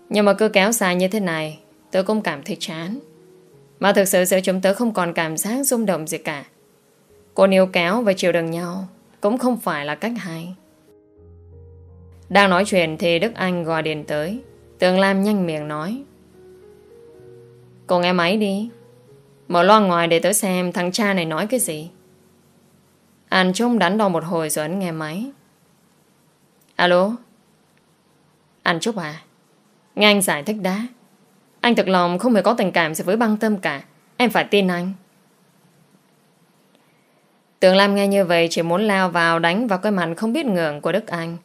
Nhưng mà cứ kéo dài như thế này, Tớ cũng cảm thấy chán. Mà thực sự giữa chúng tớ không còn cảm giác rung động gì cả. Cô níu kéo và chiều đằng nhau, Cũng không phải là cách hay. Đang nói chuyện thì Đức Anh gọi điện tới. Tường Lam nhanh miệng nói, Cô nghe máy đi. Mở loa ngoài để tớ xem thằng cha này nói cái gì. Anh trung đánh đo một hồi rồi anh nghe máy. Alo anh Trúc à? Nghe anh giải thích đã. Anh thật lòng không hề có tình cảm gì với băng tâm cả. Em phải tin anh. Tường Lam nghe như vậy Chỉ muốn lao vào đánh vào cái mặt không biết ngưỡng của Đức Anh.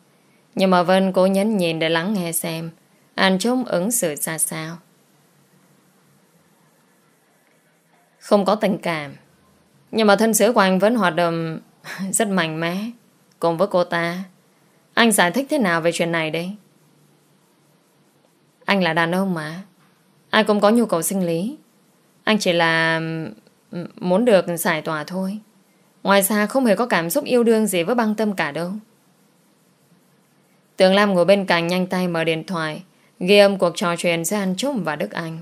Nhưng mà Vân cố nhấn nhìn để lắng nghe xem. Anh Trúc ứng xử ra sao? Không có tình cảm. Nhưng mà thân sứ của anh vẫn hoạt động Rất mạnh mẽ. Cùng với cô ta. Anh giải thích thế nào về chuyện này đây? Anh là đàn ông mà. Ai cũng có nhu cầu sinh lý. Anh chỉ là Muốn được giải tỏa thôi. Ngoài ra không hề có cảm xúc yêu đương gì với băng tâm cả đâu. Tường Lam ngồi bên cạnh nhanh tay mở điện thoại, Ghi âm cuộc trò chuyện giữa Anh Trúc và Đức Anh.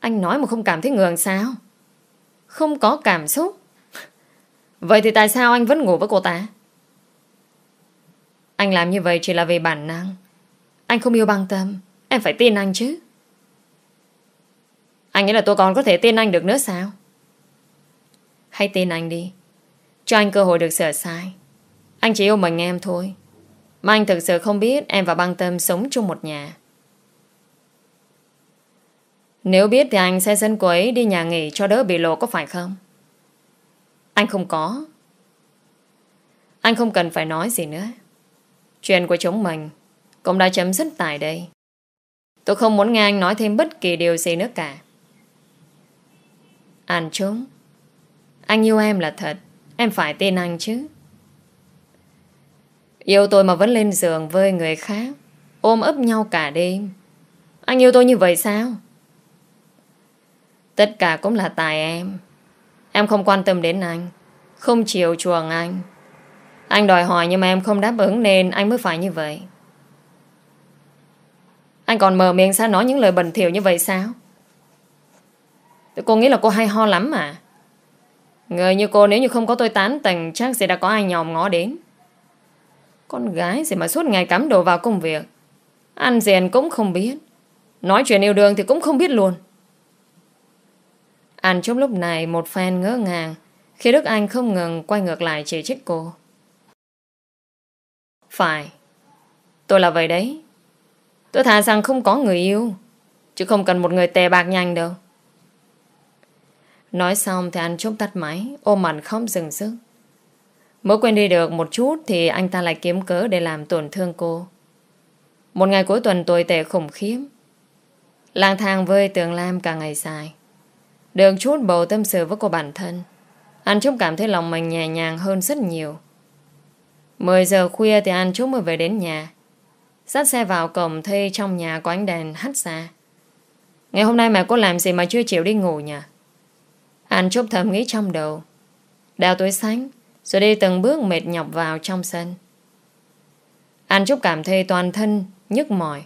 Anh nói mà không cảm thấy ngường sao? Không có cảm xúc. Vậy thì tại sao anh vẫn ngủ với cô ta? Anh làm như vậy chỉ là vì bản năng. Anh không yêu băng tâm Em phải tin anh chứ. Anh nghĩ là tôi còn có thể tin anh được nữa sao? Hãy tin anh đi. Cho anh cơ hội được sửa sai. Anh chỉ yêu mình em thôi. Mà anh thực sự không biết em và băng tâm sống chung một nhà. Nếu biết thì anh sẽ dẫn cô ấy đi nhà nghỉ cho đỡ bị lộ có phải không? Anh không có. Anh không cần phải nói gì nữa. Chuyện của chúng mình cũng đã chấm dứt tại đây. Tôi không muốn nghe anh nói thêm bất kỳ điều gì nữa cả. Anh chúng. Anh yêu em là thật. Em phải tin anh chứ. Yêu tôi mà vẫn lên giường với người khác. Ôm ấp nhau cả đêm. Anh yêu tôi như vậy sao? Tất cả cũng là tại em Em không quan tâm đến anh, Không chiều chuộng anh Anh đòi hỏi nhưng mà em không đáp ứng Nên anh mới phải như vậy anh còn mờ miệng sao nói những lời bẩn thỉu như vậy sao? Cô nghĩ là cô hay ho lắm mà. Người như cô nếu như không có tôi tán tình Chắc sẽ đã có ai nhòm ngó đến. Con gái gì mà suốt ngày cắm đầu vào công việc. Ăn rèn cũng không biết. Nói chuyện yêu đương thì cũng không biết luôn. Anh trong lúc này một fan ngỡ ngàng, Khi Đức Anh không ngừng quay ngược lại chỉ trích cô. Phải, Tôi là vậy đấy. Tôi thà rằng không có người yêu, Chứ không cần một người tè bạc nhanh đâu. Nói xong thì anh chốt tắt máy, Ôm mặt không dừng sức Mới quên đi được một chút Thì anh ta lại kiếm cớ để làm tổn thương cô. Một ngày cuối tuần tồi tệ khủng khiếp. Lang thang với tường lam cả ngày dài. Được chút bầu tâm sự với cô bản thân. Anh Trúc cảm thấy lòng mình nhẹ nhàng hơn rất nhiều. 10 giờ khuya thì anh Trúc mới về đến nhà. Dắt xe vào cổng thấy trong nhà có ánh đèn hắt ra Ngày hôm nay mẹ cô làm gì mà chưa chịu đi ngủ nhỉ? Anh chúc thầm nghĩ trong đầu. Đeo túi sánh Rồi đi từng bước mệt nhọc vào trong sân. Anh chúc cảm thấy toàn thân, Nhức mỏi.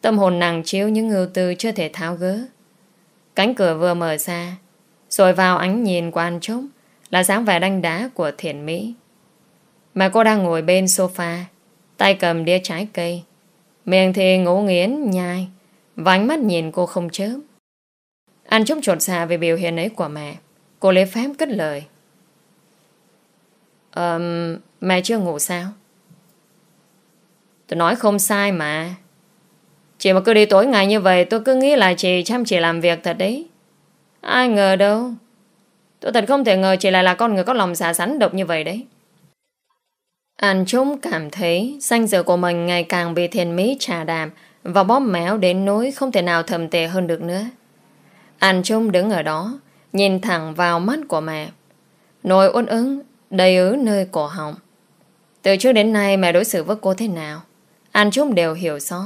Tâm hồn nặng chiếu những ưu tư chưa thể tháo gỡ. Cánh cửa vừa mở ra, Rồi vào ánh nhìn của anh chúc Là dáng vẻ đanh đá của thiện Mỹ. Mà cô đang ngồi bên sofa, Tay cầm đĩa trái cây. Miệng thì ngủ nghiến nhai. Và ánh mắt nhìn cô không chớp anh chống trột dạ xa về biểu hiện ấy của mẹ. Cô lấy phép cất lời. Um, Mẹ chưa ngủ sao? Tôi nói không sai mà. Chị mà cứ đi tối ngày như vậy Tôi cứ nghĩ là chị chăm chỉ làm việc thật đấy. Ai ngờ đâu. Tôi thật không thể ngờ chị lại là con người có lòng dạ xả sắn độc như vậy đấy. Anh Trung cảm thấy danh dự của mình ngày càng bị thiền mỹ trà đàm và bóp méo đến nỗi không thể nào thầm tệ hơn được nữa. Anh Trung đứng ở đó, Nhìn thẳng vào mắt của mẹ. Nỗi uốn ứng Đầy ứ nơi cổ họng. Từ trước đến nay mẹ đối xử với cô thế nào? Anh Trung đều hiểu rõ.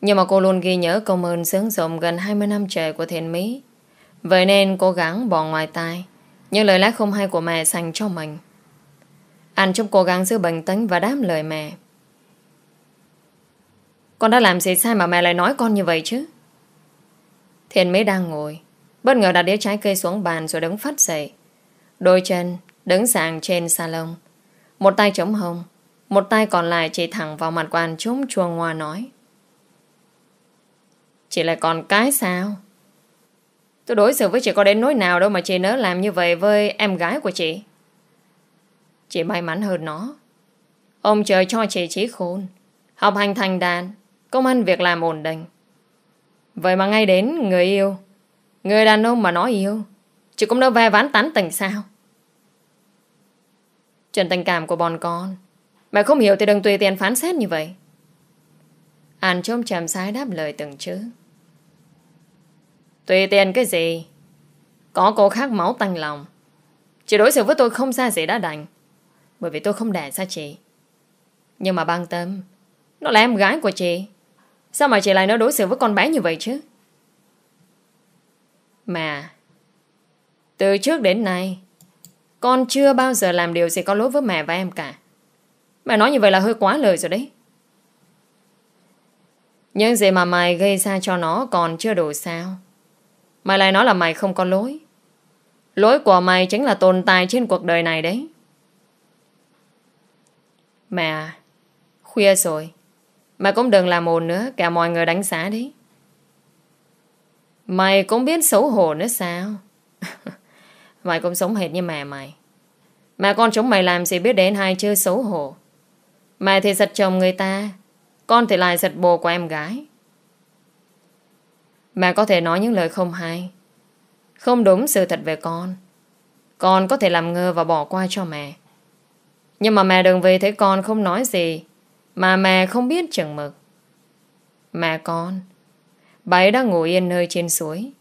Nhưng mà cô luôn ghi nhớ công ơn sướng rộng gần 20 năm trời của thiền Mỹ. Vậy nên cố gắng bỏ ngoài tai. Những lời lẽ không hay của mẹ dành cho mình. Anh Trung cố gắng giữ bình tĩnh và đáp lời mẹ. Con đã làm gì sai mà mẹ lại nói con như vậy chứ? Thiện mới đang ngồi. Bất ngờ đặt đĩa trái cây xuống bàn rồi đứng phát dậy. Đôi chân đứng sàng trên salon. Một tay chống hông, Một tay còn lại chỉ thẳng vào mặt quan trúng chua ngoa nói. Chị lại còn cái sao? Tôi đối xử với chị có đến nỗi nào đâu Mà chị nỡ làm như vậy với em gái của chị. Chị may mắn hơn nó. Ông trời cho chị trí khôn. Học hành thành đàn, Công ăn việc làm ổn định. Vậy mà ngay đến người yêu, Người đàn ông mà nói yêu, Chị cũng đâu ve ván tán tỉnh sao? Chuyện tình cảm của bọn con, Mẹ không hiểu thì đừng tùy tiền phán xét như vậy. An chôm chầm sai đáp lời từng chữ. Tùy tiền cái gì? Có cô khác máu tanh lòng. Chị đối xử với tôi không xa gì đã đành. Bởi vì tôi không để ra chị? Nhưng mà băng tâm, Nó là em gái của chị. Sao mà chị lại nói đối xử với con bé như vậy chứ? Mà, Từ trước đến nay, Con chưa bao giờ làm điều gì có lỗi với mẹ và em cả. Mẹ nói như vậy là hơi quá lời rồi đấy. Những gì mà mày gây ra cho nó còn chưa đủ sao. Mày lại nói là mày không có lỗi. Lỗi của mày chính là tồn tại trên cuộc đời này đấy. Mẹ Khuya rồi. Mày cũng đừng làm ồn nữa, Cả mọi người đánh giá đấy. Mày cũng biết xấu hổ nữa sao? Mày cũng sống hệt như mẹ mày. Mà con chúng mày làm gì biết đến hai chơi xấu hổ? Mẹ thì giật chồng người ta, Con thì lại giật bồ của em gái. Mẹ có thể nói những lời không hay. Không đúng sự thật về con. Con có thể làm ngơ và bỏ qua cho mẹ. Nhưng mà mẹ đừng vì thấy con không nói gì. Mà mẹ không biết chừng mực. Mẹ con, Bà ấy đang ngồi yên nơi trên suối.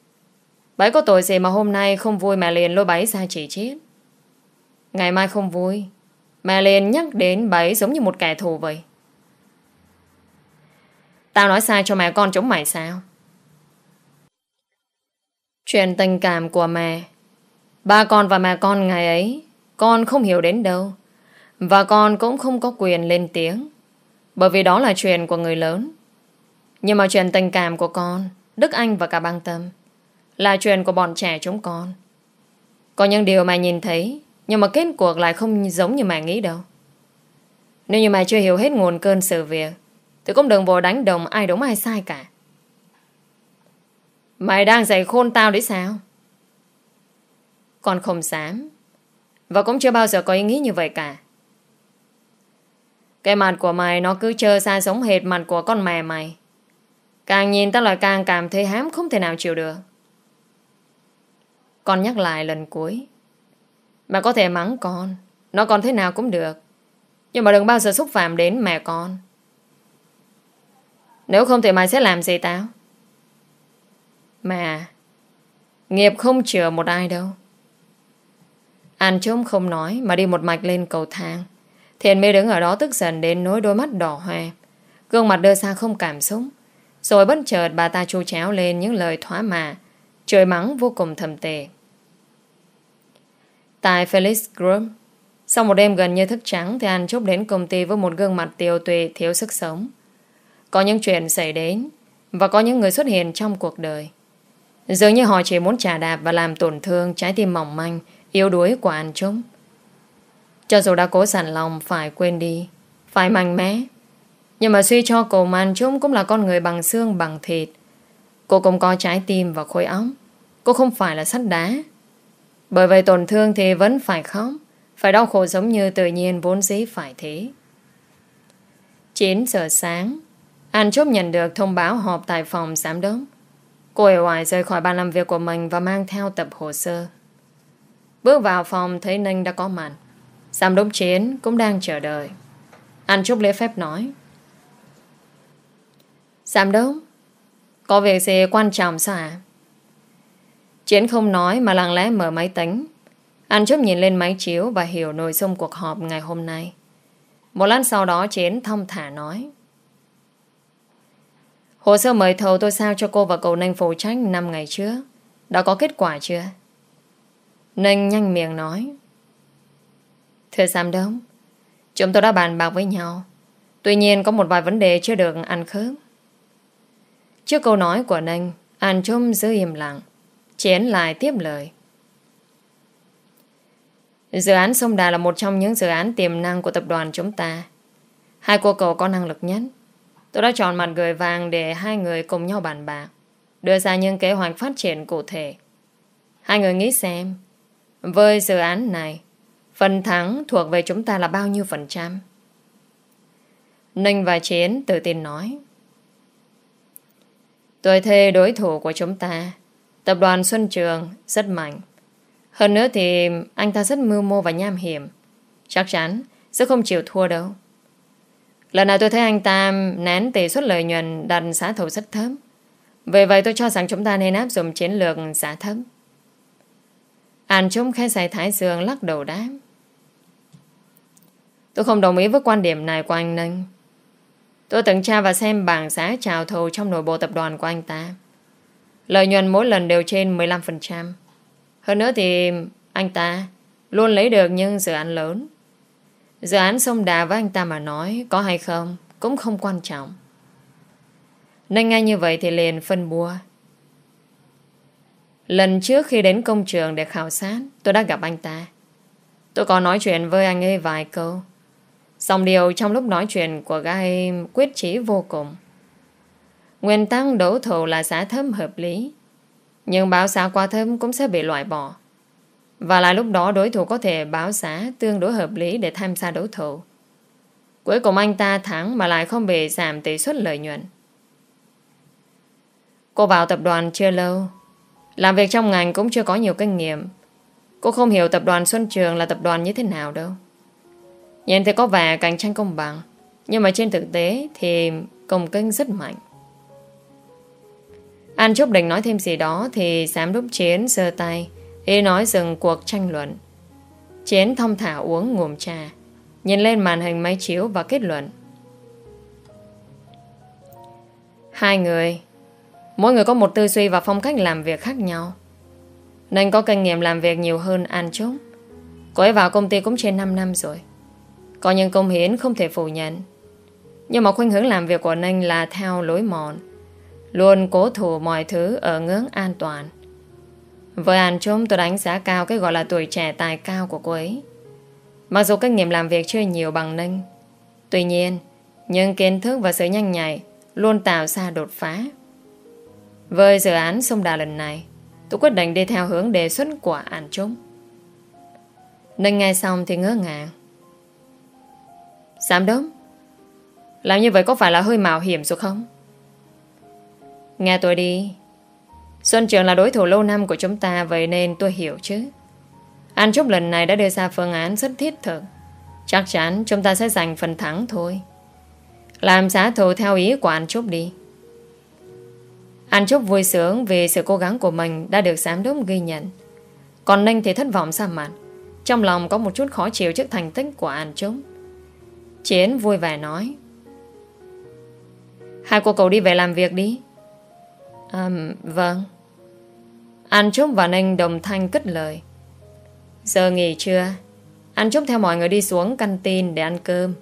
Bà ấy có tội gì mà hôm nay không vui mẹ liền lôi bà ấy ra chỉ chết? Ngày mai không vui, Mẹ liền nhắc đến bà ấy giống như một kẻ thù vậy. Tao nói sai cho mẹ con chống mày sao? Chuyện tình cảm của mẹ. Ba con và mẹ con ngày ấy, Con không hiểu đến đâu. Và con cũng không có quyền lên tiếng. Bởi vì đó là chuyện của người lớn. Nhưng mà chuyện tình cảm của con, Đức Anh và cả băng tâm, Là chuyện của bọn trẻ chúng con. Có những điều mày nhìn thấy, Nhưng mà kết cuộc lại không giống như mày nghĩ đâu. Nếu như mày chưa hiểu hết nguồn cơn sự việc, Thì cũng đừng vội đánh đồng ai đúng ai sai cả. Mày đang dạy khôn tao đấy sao? Con không dám. Và cũng chưa bao giờ có ý nghĩ như vậy cả. Cái mặt của mày Nó cứ chơi xa sống hệt mặt của con mẹ mày. Càng nhìn ta lại càng cảm thấy hám Không thể nào chịu được. Con nhắc lại lần cuối. Mẹ có thể mắng con, Nó còn thế nào cũng được. Nhưng mà đừng bao giờ xúc phạm đến mẹ con. Nếu không thì mày sẽ làm gì tao? Mà Nghiệp không chừa một ai đâu. An trông không nói Mà đi một mạch lên cầu thang. Thiện mê đứng ở đó tức giận đến nỗi đôi mắt đỏ hoe. Gương mặt đưa ra không cảm xúc. Rồi bất chợt bà ta chu chéo lên những lời thoá mà. Trời mắng vô cùng thầm tệ. Tại Felix Group Sau một đêm gần như thức trắng Thì anh chúc đến công ty với một gương mặt tiêu tùy thiếu sức sống. Có những chuyện xảy đến Và có những người xuất hiện trong cuộc đời. Dường như họ chỉ muốn trả đạp Và làm tổn thương trái tim mỏng manh, Yếu đuối của anh chúng. Cho dù đã cố sẵn lòng, Phải quên đi. Phải mạnh mẽ. Nhưng mà suy cho cô Man Trung Cũng là con người bằng xương, bằng thịt. Cô cũng có trái tim và khối óc. Cô không phải là sắt đá. Bởi vậy tổn thương thì vẫn phải khóc. Phải đau khổ giống như tự nhiên vốn dĩ phải thế. 9 giờ sáng, An Trúc nhận được thông báo họp tại phòng giám đốc. Cô ở ngoài rời khỏi bàn làm việc của mình Và mang theo tập hồ sơ. Bước vào phòng, thấy Ninh đã có mặt. Giám đốc chiến cũng đang chờ đợi. Ăn chúc lễ phép nói. Giám đốc, Có việc gì quan trọng sao ạ? Chiến không nói mà lặng lẽ mở máy tính. Ăn chúc nhìn lên máy chiếu Và hiểu nội dung cuộc họp ngày hôm nay. Một lát sau đó Chiến thông thả nói. Hồ sơ mời thầu tôi sao cho cô và cậu Ninh phụ trách 5 ngày trước? Đã có kết quả chưa? Ninh nhanh miệng nói. Thưa giám đốc Chúng tôi đã bàn bạc với nhau Tuy nhiên có một vài vấn đề chưa được ăn khớp Trước câu nói của Ninh An Trung giữ im lặng Chiến lại tiếp lời Dự án Sông Đà là một trong những dự án tiềm năng của tập đoàn chúng ta. Hai cô cậu có năng lực nhất. Tôi đã chọn mặt người vàng để hai người cùng nhau bàn bạc, đưa ra những kế hoạch phát triển cụ thể. Hai người nghĩ xem, với dự án này, phần thắng thuộc về chúng ta là bao nhiêu phần trăm? Ninh và Chiến tự tin nói. Tôi thê đối thủ của chúng ta, tập đoàn Xuân Trường, rất mạnh. Hơn nữa thì anh ta rất mưu mô và nham hiểm. Chắc chắn sẽ không chịu thua đâu. Lần nào tôi thấy anh ta nén tỷ suất lợi nhuận đặt giá thầu rất thấp. Vì vậy tôi cho rằng chúng ta nên áp dụng chiến lược giá thấp. An Trung khai xài Thái Dương lắc đầu đáp. Tôi không đồng ý với quan điểm này của anh Ninh. Tôi từng tra và xem bảng giá chào thầu trong nội bộ tập đoàn của anh ta. Lợi nhuận mỗi lần đều trên 15%. Hơn nữa thì anh ta luôn lấy được những dự án lớn. Dự án sông đà với anh ta mà nói có hay không cũng không quan trọng. Nên ngay như vậy thì liền phân bua. Lần trước khi đến công trường để khảo sát, tôi đã gặp anh ta. Tôi có nói chuyện với anh ấy vài câu. Xong điều trong lúc nói chuyện của gai quyết chí vô cùng. Nguyên tắc đấu thầu là giá thâm hợp lý. Nhưng báo giá quá thâm cũng sẽ bị loại bỏ. Và là lúc đó đối thủ có thể báo giá tương đối hợp lý để tham gia đấu thầu. Cuối cùng anh ta thắng mà lại không bị giảm tỷ suất lợi nhuận. Cô vào tập đoàn chưa lâu. Làm việc trong ngành cũng chưa có nhiều kinh nghiệm. Cô không hiểu tập đoàn Xuân Trường là tập đoàn như thế nào đâu. Nhìn thì có vẻ cạnh tranh công bằng. Nhưng mà trên thực tế thì công kênh rất mạnh. An Trúc định nói thêm gì đó thì giám đốc Chiến giơ tay, ý nói dừng cuộc tranh luận. Chiến thông thả uống ngụm trà, nhìn lên màn hình máy chiếu và kết luận. Hai người, mỗi người có một tư duy và phong cách làm việc khác nhau. Nên có kinh nghiệm làm việc nhiều hơn An Trúc. Cô ấy vào công ty cũng trên 5 năm rồi. Có những công hiến không thể phủ nhận. Nhưng mà khuynh hướng làm việc của Ninh là theo lối mòn, Luôn cố thủ mọi thứ ở ngưỡng an toàn Với An Trung, tôi đánh giá cao cái gọi là tuổi trẻ tài cao của cô ấy. Mặc dù kinh nghiệm làm việc chưa nhiều bằng Ninh, Tuy nhiên Nhưng kiến thức và sự nhanh nhạy Luôn tạo ra đột phá Với dự án sông đà lần này, Tôi quyết định đi theo hướng đề xuất của An Trung. Ninh nghe xong thì ngỡ ngàng Giám đốc, Làm như vậy có phải là hơi mạo hiểm rồi không? Nghe tôi đi Xuân Trường là đối thủ lâu năm của chúng ta, Vậy nên tôi hiểu chứ An Trúc lần này đã đưa ra phương án rất thiết thực Chắc chắn chúng ta sẽ giành phần thắng thôi Làm giá thù theo ý của An Trúc đi An Trúc vui sướng vì sự cố gắng của mình đã được giám đốc ghi nhận. Còn Ninh thì thất vọng ra mặt. Trong lòng có một chút khó chịu trước thành tích của An Trúc. Chiến vui vẻ nói. Hai cô cậu đi về làm việc đi. À, vâng. An Trúc và Ninh đồng thanh cất lời. Giờ nghỉ trưa. An Trúc theo mọi người đi xuống căn tin để ăn cơm.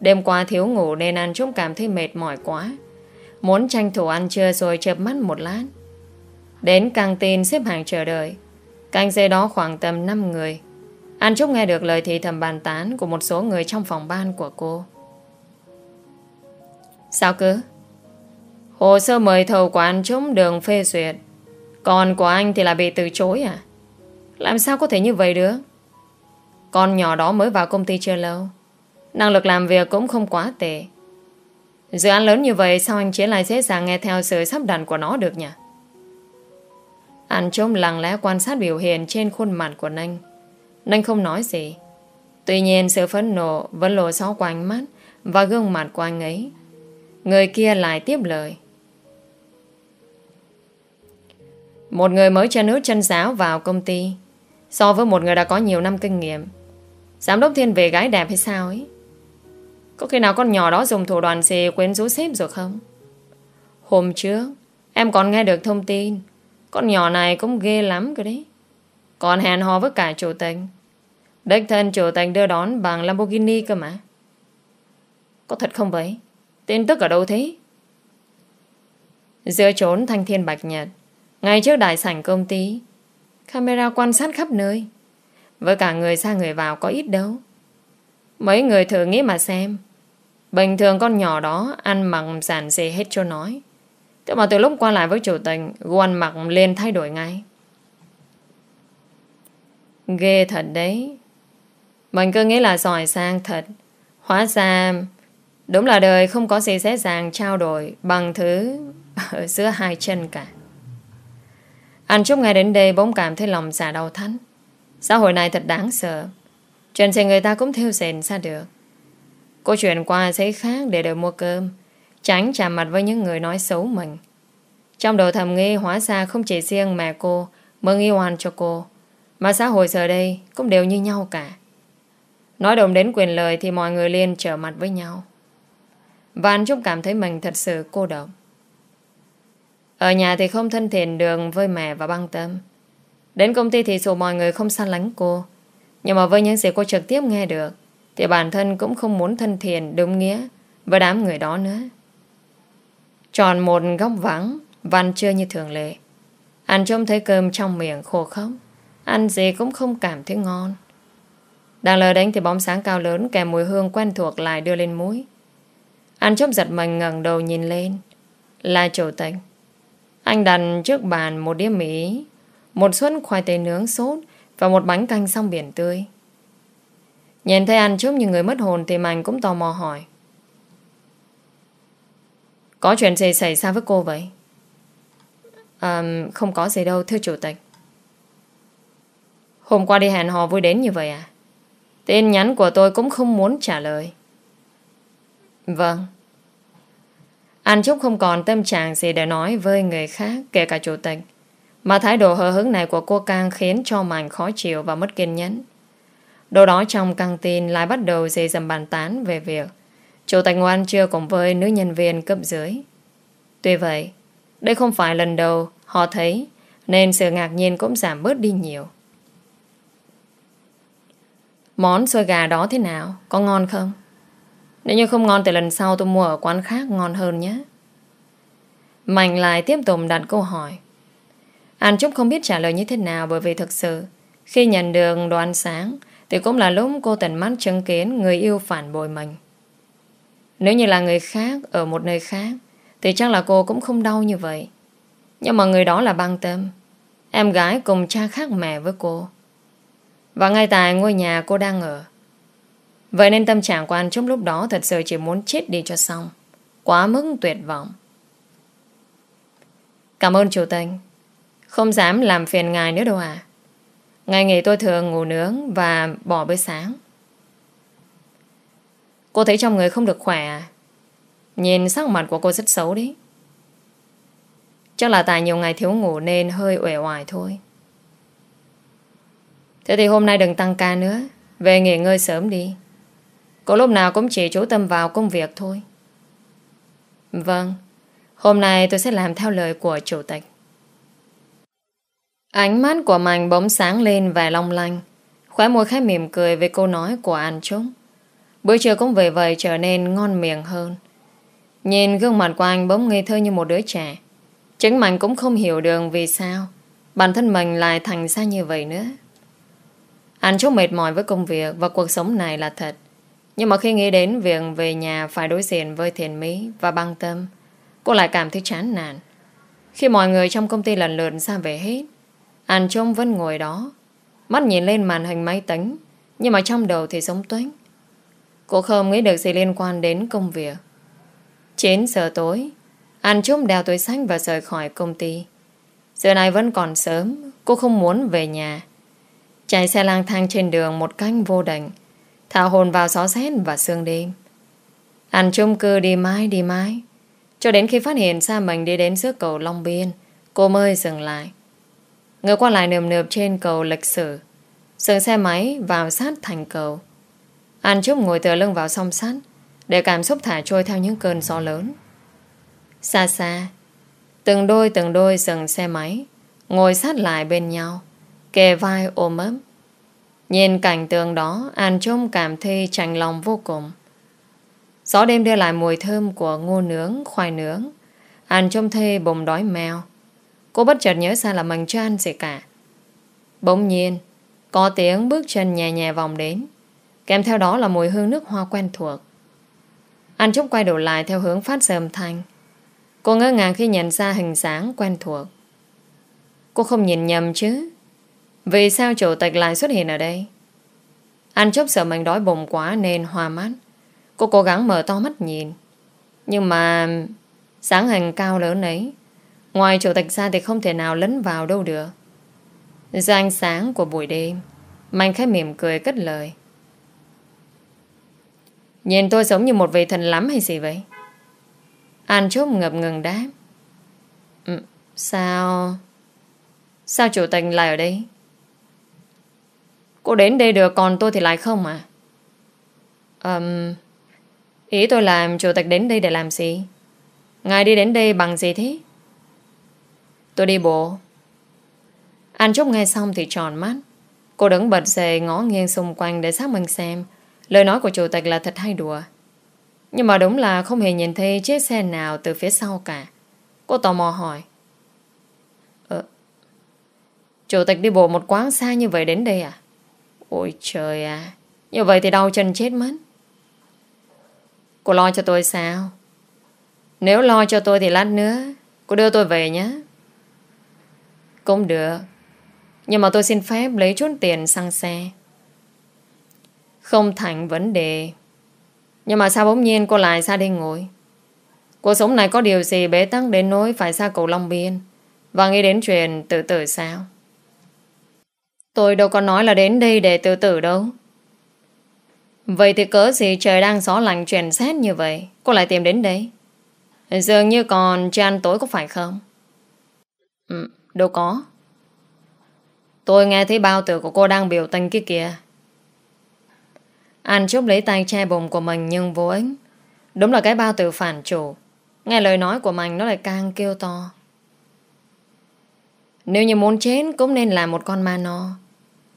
Đêm qua thiếu ngủ Nên An Trúc cảm thấy mệt mỏi quá. Muốn tranh thủ ăn trưa rồi chợp mắt một lát. Đến căng tin xếp hàng chờ đợi. Canh dây đó khoảng tầm 5 người. An Trúc nghe được lời thì thầm bàn tán Của một số người trong phòng ban của cô. Sao cứ? Hồ sơ mời thầu của An Trúc đường phê duyệt. Còn của anh thì là bị từ chối à? Làm sao có thể như vậy được? Con nhỏ đó mới vào công ty chưa lâu. Năng lực làm việc cũng không quá tệ. Dự án lớn như vậy Sao anh chỉ lại dễ dàng nghe theo sự sắp đặt của nó được nhỉ? Anh Trúc lặng lẽ quan sát biểu hiện Trên khuôn mặt của Ninh nên không nói gì. Tuy nhiên sự phẫn nộ vẫn lộ rõ qua ánh mắt Và gương mặt của anh ấy. Người kia lại tiếp lời. Một người mới chân ướt chân giáo vào công ty, So với một người đã có nhiều năm kinh nghiệm. Giám đốc thiên về gái đẹp hay sao ấy? Có khi nào con nhỏ đó dùng thủ đoàn gì quyến rũ sếp rồi không? Hôm trước, Em còn nghe được thông tin, Con nhỏ này cũng ghê lắm cơ đấy. Còn hẹn hò với cả chủ tịch. Đích thân chủ tịch đưa đón bằng Lamborghini cơ mà. Có thật không vậy? Tin tức ở đâu thế? Giữa trốn thanh thiên bạch nhật, Ngay trước đại sảnh công ty, Camera quan sát khắp nơi. Với cả người xa người vào có ít đâu. Mấy người thử nghĩ mà xem. Bình thường con nhỏ đó Ăn mặc giản dị hết cho nói. Thế mà từ lúc qua lại với chủ tịch, Gu ăn mặc lên thay đổi ngay. Ghê thật đấy. Mình cứ nghĩ là giỏi sang thật Hóa ra, Đúng là đời không có gì dễ dàng trao đổi Bằng thứ Ở giữa hai chân cả anh Trúc ngay đến đây bỗng cảm thấy lòng giả đau thắn. Xã hội này thật đáng sợ. Chuyện gì người ta cũng theo dền ra được. Cô chuyển qua giấy khác để đợi mua cơm. Tránh chạm mặt với những người nói xấu mình. Trong đầu thầm nghi hóa ra không chỉ riêng mẹ cô mới nghi oan cho cô. Mà xã hội giờ đây cũng đều như nhau cả. Nói đồng đến quyền lời thì mọi người liền trở mặt với nhau. Và anh Trúc cảm thấy mình thật sự cô độc. Ở nhà thì không thân thiện đường với mẹ và băng tâm. Đến công ty thì dù mọi người không xa lánh cô. Nhưng mà với những gì cô trực tiếp nghe được, thì bản thân cũng không muốn thân thiện đúng nghĩa với đám người đó nữa. Tròn một góc vắng, Văn chưa như thường lệ Ăn trông thấy cơm trong miệng khô khóc, Ăn gì cũng không cảm thấy ngon đang lờ đánh thì bóng sáng cao lớn Kèm mùi hương quen thuộc lại đưa lên mũi anh chốc giật mình ngẩng đầu nhìn lên Là chủ tịch anh đặt trước bàn một đĩa mì, một suất khoai tây nướng sốt và một bánh canh xong biển tươi. Nhìn thấy anh chốc như người mất hồn thì Mạnh cũng tò mò hỏi. Có chuyện gì xảy ra với cô vậy? À, không có gì đâu, thưa chủ tịch. Hôm qua đi hẹn hò vui đến như vậy à? Tin nhắn của tôi cũng không muốn trả lời. Vâng, anh Trúc không còn tâm trạng gì để nói với người khác kể cả chủ tịch. Mà thái độ hờ hứng này của cô cang khiến cho Mạnh khó chịu và mất kiên nhẫn. Đồ đó trong căng tin lại bắt đầu dây dầm bàn tán về việc chủ tịch ngoan chưa cùng với nữ nhân viên cấp dưới. Tuy vậy, đây không phải lần đầu họ thấy nên sự ngạc nhiên cũng giảm bớt đi nhiều. Món xôi gà đó thế nào? Có ngon không? Nếu như không ngon thì lần sau tôi mua ở quán khác ngon hơn nhé. Mạnh lại tiếp tục đặt câu hỏi. An Trúc không biết trả lời như thế nào bởi vì thực sự, khi nhận được đồ ăn sáng, thì cũng là lúc cô tận mắt chứng kiến người yêu phản bội mình. Nếu như là người khác, ở một nơi khác, thì chắc là cô cũng không đau như vậy. Nhưng mà người đó là băng tâm. Em gái cùng cha khác mẹ với cô. Và ngay tại ngôi nhà cô đang ở. Vậy nên tâm trạng của anh trong lúc đó thật sự chỉ muốn chết đi cho xong. Quá mức tuyệt vọng. Cảm ơn chủ tịch. Không dám làm phiền ngài nữa đâu à. Ngày nghỉ tôi thường ngủ nướng và bỏ bữa sáng. Cô thấy trong người không được khỏe à? Nhìn sắc mặt của cô rất xấu đấy. Chắc là tại nhiều ngày thiếu ngủ nên hơi uể oải thôi. Thế thì hôm nay đừng tăng ca nữa. Về nghỉ ngơi sớm đi. Cô lúc nào cũng chỉ chú tâm vào công việc thôi. Vâng. Hôm nay tôi sẽ làm theo lời của chủ tịch. Ánh mắt của Mạnh bỗng sáng lên và long lanh. Khóe môi khẽ mỉm cười về câu nói của An Trúc. Bữa trưa cũng về vậy trở nên ngon miệng hơn. Nhìn gương mặt của anh bỗng ngây thơ như một đứa trẻ. Chính Mạnh cũng không hiểu được vì sao bản thân mình lại thành ra như vậy nữa. Anh Trúc mệt mỏi với công việc và cuộc sống này là thật. Nhưng mà khi nghĩ đến việc về nhà phải đối diện với thiền mỹ và băng tâm, cô lại cảm thấy chán nản. Khi mọi người trong công ty lần lượt ra về hết, anh trông vẫn ngồi đó, mắt nhìn lên màn hình máy tính, nhưng mà trong đầu thì sống tuếch. Cô không nghĩ được gì liên quan đến công việc. 9 giờ tối, anh trông đeo túi sách và rời khỏi công ty. Giờ này vẫn còn sớm, cô không muốn về nhà. Chạy xe lang thang trên đường một cách vô định, thả hồn vào gió rét và sương đêm. Anh Trung cư đi mãi đi mãi, cho đến khi phát hiện ra mình đi đến trước cầu Long Biên, cô mới dừng lại. Người qua lại nườm nượp trên cầu lịch sử, dừng xe máy vào sát thành cầu. An Trúc ngồi tựa lưng vào song sắt Để cảm xúc thả trôi theo những cơn gió lớn Xa xa Từng đôi từng đôi dừng xe máy Ngồi sát lại bên nhau Kề vai ôm ấp. Nhìn cảnh tượng đó An Trung cảm thấy chạnh lòng vô cùng. Gió đêm đưa lại mùi thơm Của ngô nướng, khoai nướng. An Trung thê bụng đói mèo Cô bất chợt nhớ ra là mình chưa ăn gì cả. Bỗng nhiên Có tiếng bước chân nhẹ nhẹ vòng đến. Kèm theo đó là mùi hương nước hoa quen thuộc. Anh Trúc quay đầu lại theo hướng phát ra âm thanh. Cô ngỡ ngàng khi nhận ra hình dáng quen thuộc. Cô không nhìn nhầm chứ? Vì sao chủ tịch lại xuất hiện ở đây Anh chốc sợ mình đói bụng quá nên hoa mắt Cô cố gắng mở to mắt nhìn Nhưng mà sáng hình cao lớn ấy Ngoài chủ tịch ra thì không thể nào lấn vào đâu được Do ánh sáng của buổi đêm Mạnh khẽ mỉm cười cất lời Nhìn tôi giống như một vị thần lắm hay gì vậy? An chốc ngập ngừng đáp. Ừ, sao... Sao chủ tịch lại ở đây? Cô đến đây được còn tôi thì lại không à? Um, ý tôi là chủ tịch đến đây để làm gì? Ngài đi đến đây bằng gì thế? Tôi đi bộ. An Trúc nghe xong thì tròn mắt. Cô đứng bật dậy ngó nghiêng xung quanh để xác minh xem Lời nói của chủ tịch là thật hay đùa Nhưng mà đúng là không hề nhìn thấy chiếc xe nào từ phía sau cả Cô tò mò hỏi Ờ Chủ tịch đi bộ một quán xa như vậy đến đây à Ôi trời à Như vậy thì đau chân chết mất. Cô lo cho tôi sao? Nếu lo cho tôi thì lát nữa Cô đưa tôi về nhé. Cũng được. Nhưng mà tôi xin phép lấy chút tiền xăng xe. Không thành vấn đề. Nhưng mà sao bỗng nhiên cô lại ra đây ngồi? Cuộc sống này có điều gì bế tắc đến nỗi phải xa cầu Long Biên? Và nghĩ đến chuyện tự tử sao? Tôi đâu có nói là đến đây để tự tử đâu Vậy thì cớ gì trời đang gió lạnh chuyển xét như vậy Cô lại tìm đến đây Dường như còn chưa ăn tối có phải không ừ, Đâu có Tôi nghe thấy bao tử của cô đang biểu tình kia kìa anh Trúc lấy tay che bụng của mình nhưng vô ích. Đúng là cái bao tử phản chủ. Nghe lời nói của mình nó lại càng kêu to. Nếu như muốn chết cũng nên là một con ma no.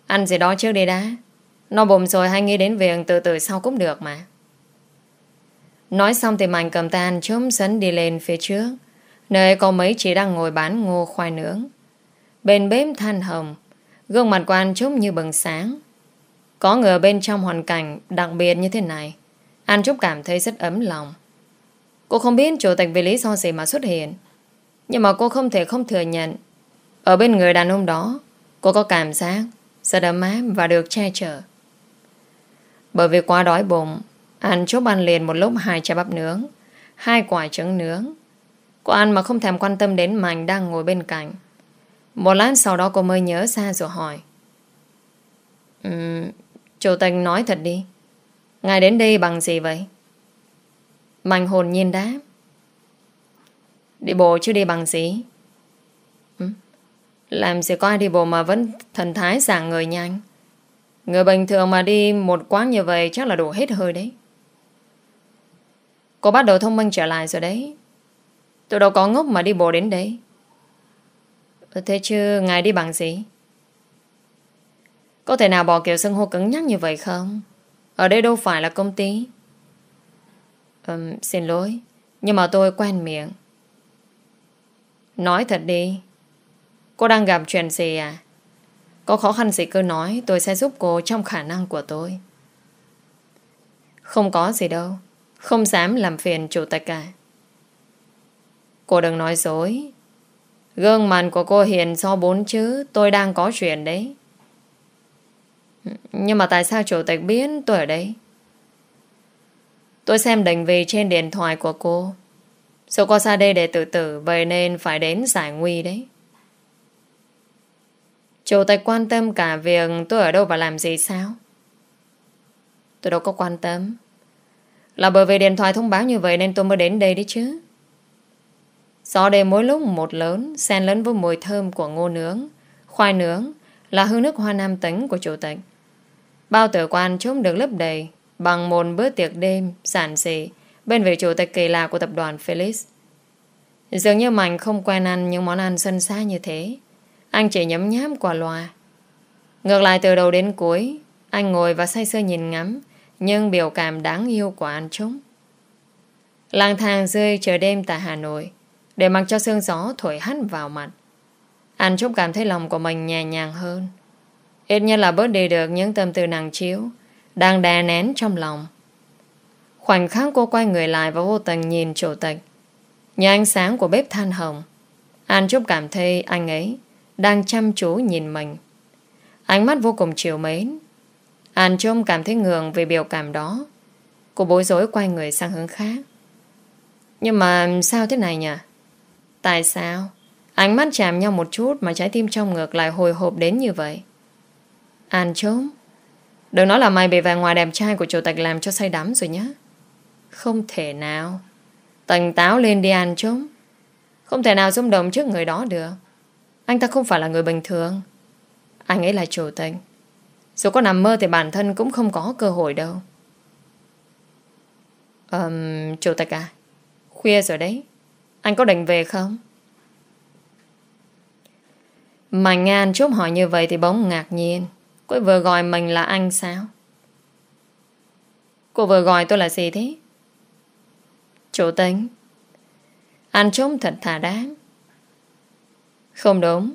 Ăn gì đó trước đi đã. No bụng rồi hay nghĩ đến việc từ từ sau cũng được mà. Nói xong thì Mạnh cầm tay anh chớm dẫn đi lên phía trước. Nơi có mấy chị đang ngồi bán ngô khoai nướng. Bên bếp than hồng, Gương mặt của anh chớm như bừng sáng Có người bên trong hoàn cảnh Đặc biệt như thế này, Anh Trúc cảm thấy rất ấm lòng Cô không biết chủ tịch vì lý do gì mà xuất hiện, Nhưng mà cô không thể không thừa nhận, Ở bên người đàn ông đó, Cô có cảm giác rất ấm áp và được che chở. Bởi vì quá đói bụng Anh chốt ăn liền một lúc hai chai bắp nướng Hai quả trứng nướng. Cô ăn mà không thèm quan tâm đến Mạnh đang ngồi bên cạnh. Một lát sau đó cô mới nhớ ra rồi hỏi. Um, Chủ tịch nói thật đi Ngài đến đây bằng gì vậy? Mạnh hồn nhiên đáp. Đi bộ chứ đi bằng gì? Làm gì có ai đi bộ mà vẫn thần thái dạng người nhanh Người bình thường mà đi một quán như vậy chắc là đủ hết hơi đấy. Cô bắt đầu thông minh trở lại rồi đấy. Tôi đâu có ngốc mà đi bộ đến đấy. Ừ, thế chứ ngài đi bằng gì? Có thể nào bỏ kiểu sân hô cứng nhắc như vậy không? Ở đây đâu phải là công ty. Um, Xin lỗi Nhưng mà tôi quen miệng. Nói thật đi Cô đang gặp chuyện gì à? Có khó khăn gì cứ nói, Tôi sẽ giúp cô trong khả năng của tôi. Không có gì đâu, Không dám làm phiền chủ tịch cả. Cô đừng nói dối. Gương mặt của cô hiền so bốn chữ, Tôi đang có chuyện đấy. Nhưng mà tại sao chủ tịch biết tôi ở đây? Tôi xem định vị trên điện thoại của cô. Số cô ra đây để tự tử, Vậy nên phải đến giải nguy đấy. Chủ tịch quan tâm cả việc tôi ở đâu và làm gì sao? Tôi đâu có quan tâm. Là bởi vì điện thoại thông báo như vậy Nên tôi mới đến đây đấy chứ. Gió đêm mỗi lúc một lớn, Xen lẫn với mùi thơm của ngô nướng. Khoai nướng Là hương nước hoa nam tính của chủ tịch. Bao tử quan chúng được lấp đầy Bằng một bữa tiệc đêm Giản dị Bên vị chủ tịch kỳ lạ của tập đoàn Felix Dường như Mạnh không quen ăn Những món ăn sân xa như thế. Anh chỉ nhấm nháp quả loa Ngược lại từ đầu đến cuối, Anh ngồi và say sưa nhìn ngắm, Nhưng biểu cảm đáng yêu của anh chúng Lang thang rơi trời đêm tại Hà Nội, để mặc cho sương gió thổi hắt vào mặt. Anh Trúc cảm thấy lòng của mình nhẹ nhàng hơn. Ít nhất là bớt đi được những tâm tư nặng chiếu, Đang đè nén trong lòng. Khoảnh khắc cô quay người lại Và vô tình nhìn chủ tịch. Nhờ ánh sáng của bếp than hồng. Anh Trúc cảm thấy anh ấy đang chăm chú nhìn mình Ánh mắt vô cùng chiều mến Anh Trúc cảm thấy ngường về biểu cảm đó Cô bối rối quay người sang hướng khác Nhưng mà sao thế này nhỉ Tại sao? Ánh mắt chạm nhau một chút mà trái tim trong ngược lại hồi hộp đến như vậy. An trốn. Đừng nói là mày bị vẻ ngoài đẹp trai của chủ tịch làm cho say đắm rồi nhé. Không thể nào. Tỉnh táo lên đi An trốn. Không thể nào xung động trước người đó được. Anh ta không phải là người bình thường. Anh ấy là chủ tịch. Dù có nằm mơ thì bản thân cũng không có cơ hội đâu. Um, chủ tịch à? Khuya rồi đấy. Anh có định về không? Mạnh Ngan chốt hỏi như vậy thì bỗng ngạc nhiên. Cô vừa gọi mình là anh sao? Cô vừa gọi tôi là gì thế? Chủ tính. Anh trốn thật thà đáng. Không đúng.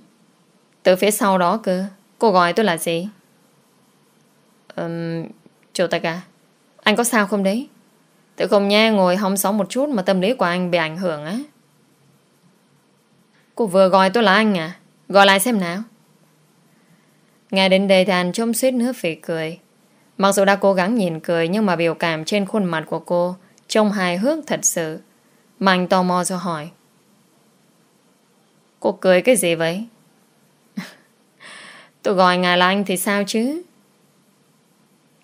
Từ phía sau đó cơ. Cô gọi tôi là gì? Um, chủ tịch à? Anh có sao không đấy? Tự không nha ngồi hóng sóng một chút mà tâm lý của anh bị ảnh hưởng á. Cô vừa gọi tôi là anh à Gọi lại xem nào Nghe đến đây thì anh trông suýt nữa phỉ cười Mặc dù đã cố gắng nhìn cười Nhưng mà biểu cảm trên khuôn mặt của cô Trông hài hước thật sự Mạnh tò mò rồi hỏi Cô cười cái gì vậy? Tôi gọi ngài là anh thì sao chứ?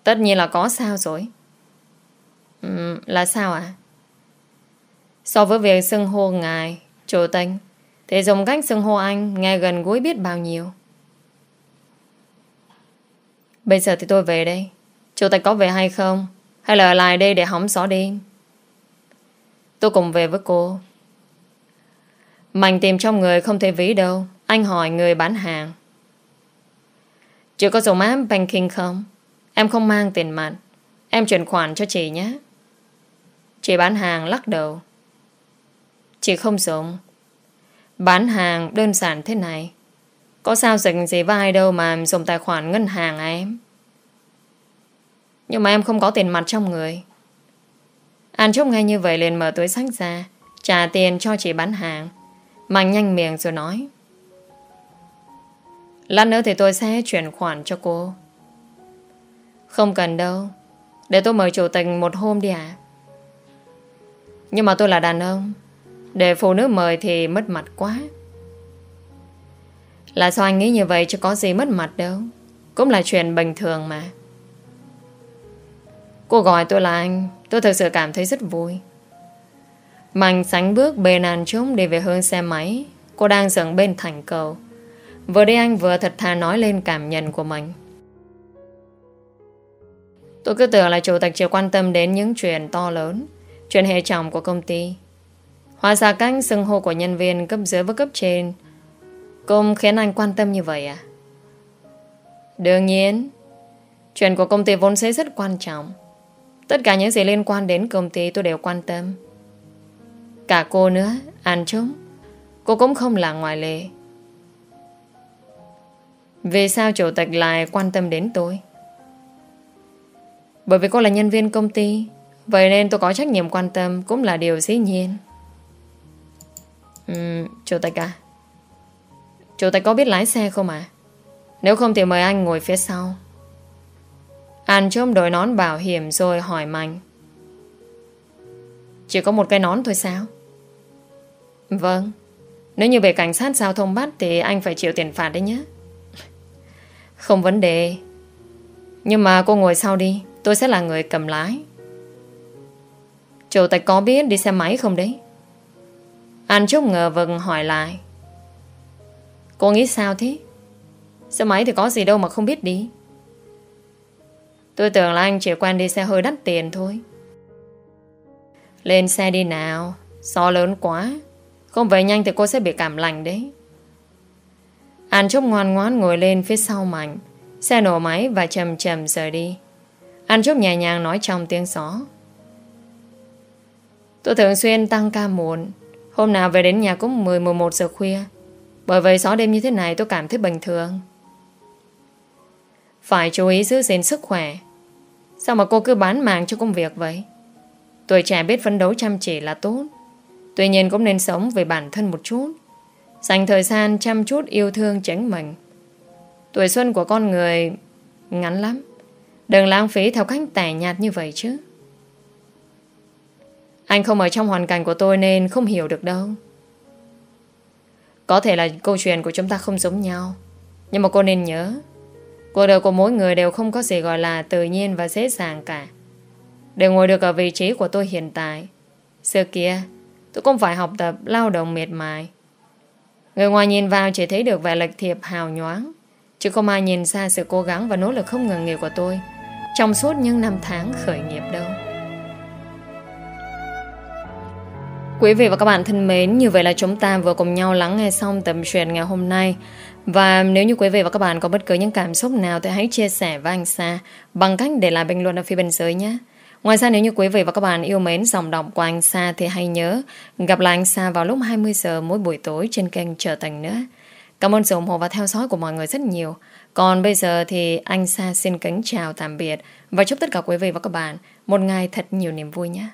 Tất nhiên là có sao rồi. Ừ, Là sao à So với việc xưng hô ngài Chủ tênh thì dùng cách xưng hô anh Nghe gần gũi biết bao nhiêu. Bây giờ thì tôi về đây. Chủ tịch có về hay không? Hay là ở lại đây để hóng gió đêm? Tôi cùng về với cô. Mạnh tìm trong người không thể ví đâu. Anh hỏi người bán hàng. Chị có dùng app banking không? Em không mang tiền mặt. Em chuyển khoản cho chị nhé. Chị bán hàng lắc đầu. Chị không dùng. Bán hàng đơn giản thế này. Có sao dịch gì vai đâu mà dùng tài khoản ngân hàng à em? Nhưng mà em không có tiền mặt trong người. An Trúc ngay như vậy liền mở túi sách ra, Trả tiền cho chị bán hàng. Mạnh nhanh miệng rồi nói. Lát nữa thì tôi sẽ chuyển khoản cho cô. Không cần đâu. Để tôi mời chủ tịch một hôm đi à Nhưng mà tôi là đàn ông. Để phụ nữ mời thì mất mặt quá. Là sao anh nghĩ như vậy chứ có gì mất mặt đâu. Cũng là chuyện bình thường mà. Cô gọi tôi là anh. Tôi thực sự cảm thấy rất vui. Mạnh sánh bước bề nàn chúng đi về hướng xe máy. Cô đang dừng bên thành cầu. Vừa đi anh vừa thật thà nói lên cảm nhận của mình. Tôi cứ tưởng là chủ tịch chỉ quan tâm đến những chuyện to lớn, Chuyện hệ trọng của công ty. Hóa ra cách xưng hô của nhân viên cấp dưới với cấp trên Cũng khiến anh quan tâm như vậy à? Đương nhiên, Chuyện của công ty vốn sẽ rất quan trọng. Tất cả những gì liên quan đến công ty tôi đều quan tâm. Cả cô nữa anh chúng Cô cũng không là ngoại lệ. Vì sao chủ tịch lại quan tâm đến tôi. Bởi vì cô là nhân viên công ty Vậy nên tôi có trách nhiệm quan tâm Cũng là điều dĩ nhiên. Uhm, Chủ tịch à. Chủ tịch có biết lái xe không à Nếu không thì mời anh ngồi phía sau. An chôm đội nón bảo hiểm rồi hỏi Mạnh. Chỉ có một cái nón thôi sao? Vâng. Nếu như bị cảnh sát giao thông bắt Thì anh phải chịu tiền phạt đấy nhé. Không vấn đề. Nhưng mà cô ngồi sau đi. Tôi sẽ là người cầm lái. Chủ tịch có biết đi xe máy không đấy? Anh Trúc ngờ vừng hỏi lại. Cô nghĩ sao thế? Xe máy thì có gì đâu mà không biết đi. Tôi tưởng là anh chỉ quen đi xe hơi đắt tiền thôi. Lên xe đi nào. Gió lớn quá. Không, về nhanh thì cô sẽ bị cảm lạnh đấy. An Trúc ngoan ngoãn ngồi lên phía sau Mạnh Xe nổ máy và chầm chầm rời đi. An Trúc nhẹ nhàng nói trong tiếng gió. Tôi thường xuyên tăng ca muộn. Hôm nào về đến nhà cũng 10-11 giờ khuya. Bởi vậy gió đêm như thế này tôi cảm thấy bình thường. Phải chú ý giữ gìn sức khỏe. Sao mà cô cứ bán mạng cho công việc vậy? Tuổi trẻ biết phấn đấu chăm chỉ là tốt. Tuy nhiên cũng nên sống về bản thân một chút. Dành thời gian chăm chút yêu thương chính mình. Tuổi xuân của con người ngắn lắm. Đừng lãng phí theo cách tẻ nhạt như vậy chứ. Anh không ở trong hoàn cảnh của tôi nên không hiểu được đâu. Có thể là câu chuyện của chúng ta không giống nhau. Nhưng mà cô nên nhớ Cuộc đời của mỗi người đều không có gì gọi là tự nhiên và dễ dàng cả. Để ngồi được ở vị trí của tôi hiện tại, xưa kia, tôi không phải học tập lao động miệt mài. Người ngoài nhìn vào chỉ thấy được vẻ lệch thiệp hào nhoáng, chứ không ai nhìn xa sự cố gắng và nỗ lực không ngừng nghỉ của tôi trong suốt những năm tháng khởi nghiệp đâu. Quý vị và các bạn thân mến, như vậy là chúng ta vừa cùng nhau lắng nghe xong tập truyện ngày hôm nay. Và nếu như quý vị và các bạn có bất cứ những cảm xúc nào thì hãy chia sẻ với anh Sa bằng cách để lại bình luận ở phía bên dưới nhé. Ngoài ra, nếu như quý vị và các bạn yêu mến dòng đọc của anh Sa thì hãy nhớ gặp lại anh Sa vào lúc 20 giờ mỗi buổi tối trên kênh Trở Thành nữa. Cảm ơn sự ủng hộ và theo dõi của mọi người rất nhiều. Còn bây giờ thì anh Sa xin kính chào tạm biệt và chúc tất cả quý vị và các bạn một ngày thật nhiều niềm vui nhé.